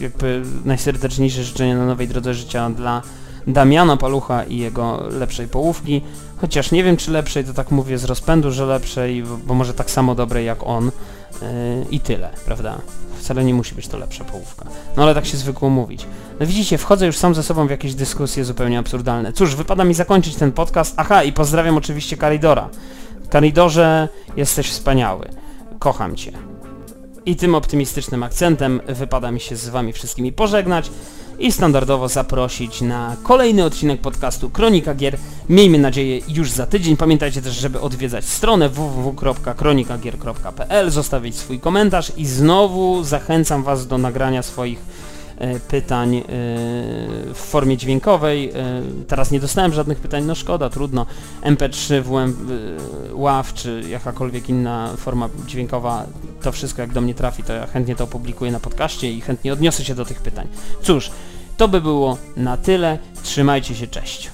S1: jakby najserdeczniejsze życzenia na nowej drodze życia dla Damiana Palucha i jego lepszej połówki. Chociaż nie wiem czy lepszej, to tak mówię z rozpędu, że lepszej, bo może tak samo dobrej jak on. Yy, I tyle, prawda? Wcale nie musi być to lepsza połówka. No ale tak się zwykło mówić. No widzicie, wchodzę już sam ze sobą w jakieś dyskusje zupełnie absurdalne. Cóż, wypada mi zakończyć ten podcast. Aha, i pozdrawiam oczywiście Karidora. Karidorze, jesteś wspaniały. Kocham Cię. I tym optymistycznym akcentem wypada mi się z Wami wszystkimi pożegnać i standardowo zaprosić na kolejny odcinek podcastu Kronika Gier. Miejmy nadzieję już za tydzień. Pamiętajcie też, żeby odwiedzać stronę www.kronikagier.pl, zostawić swój komentarz i znowu zachęcam Was do nagrania swoich e, pytań e, w formie dźwiękowej. E, teraz nie dostałem żadnych pytań, no szkoda, trudno. MP3, WM, WAV czy jakakolwiek inna forma dźwiękowa, to wszystko jak do mnie trafi, to ja chętnie to opublikuję na podcaście i chętnie odniosę się do tych pytań. Cóż, to by było na tyle. Trzymajcie się, cześć.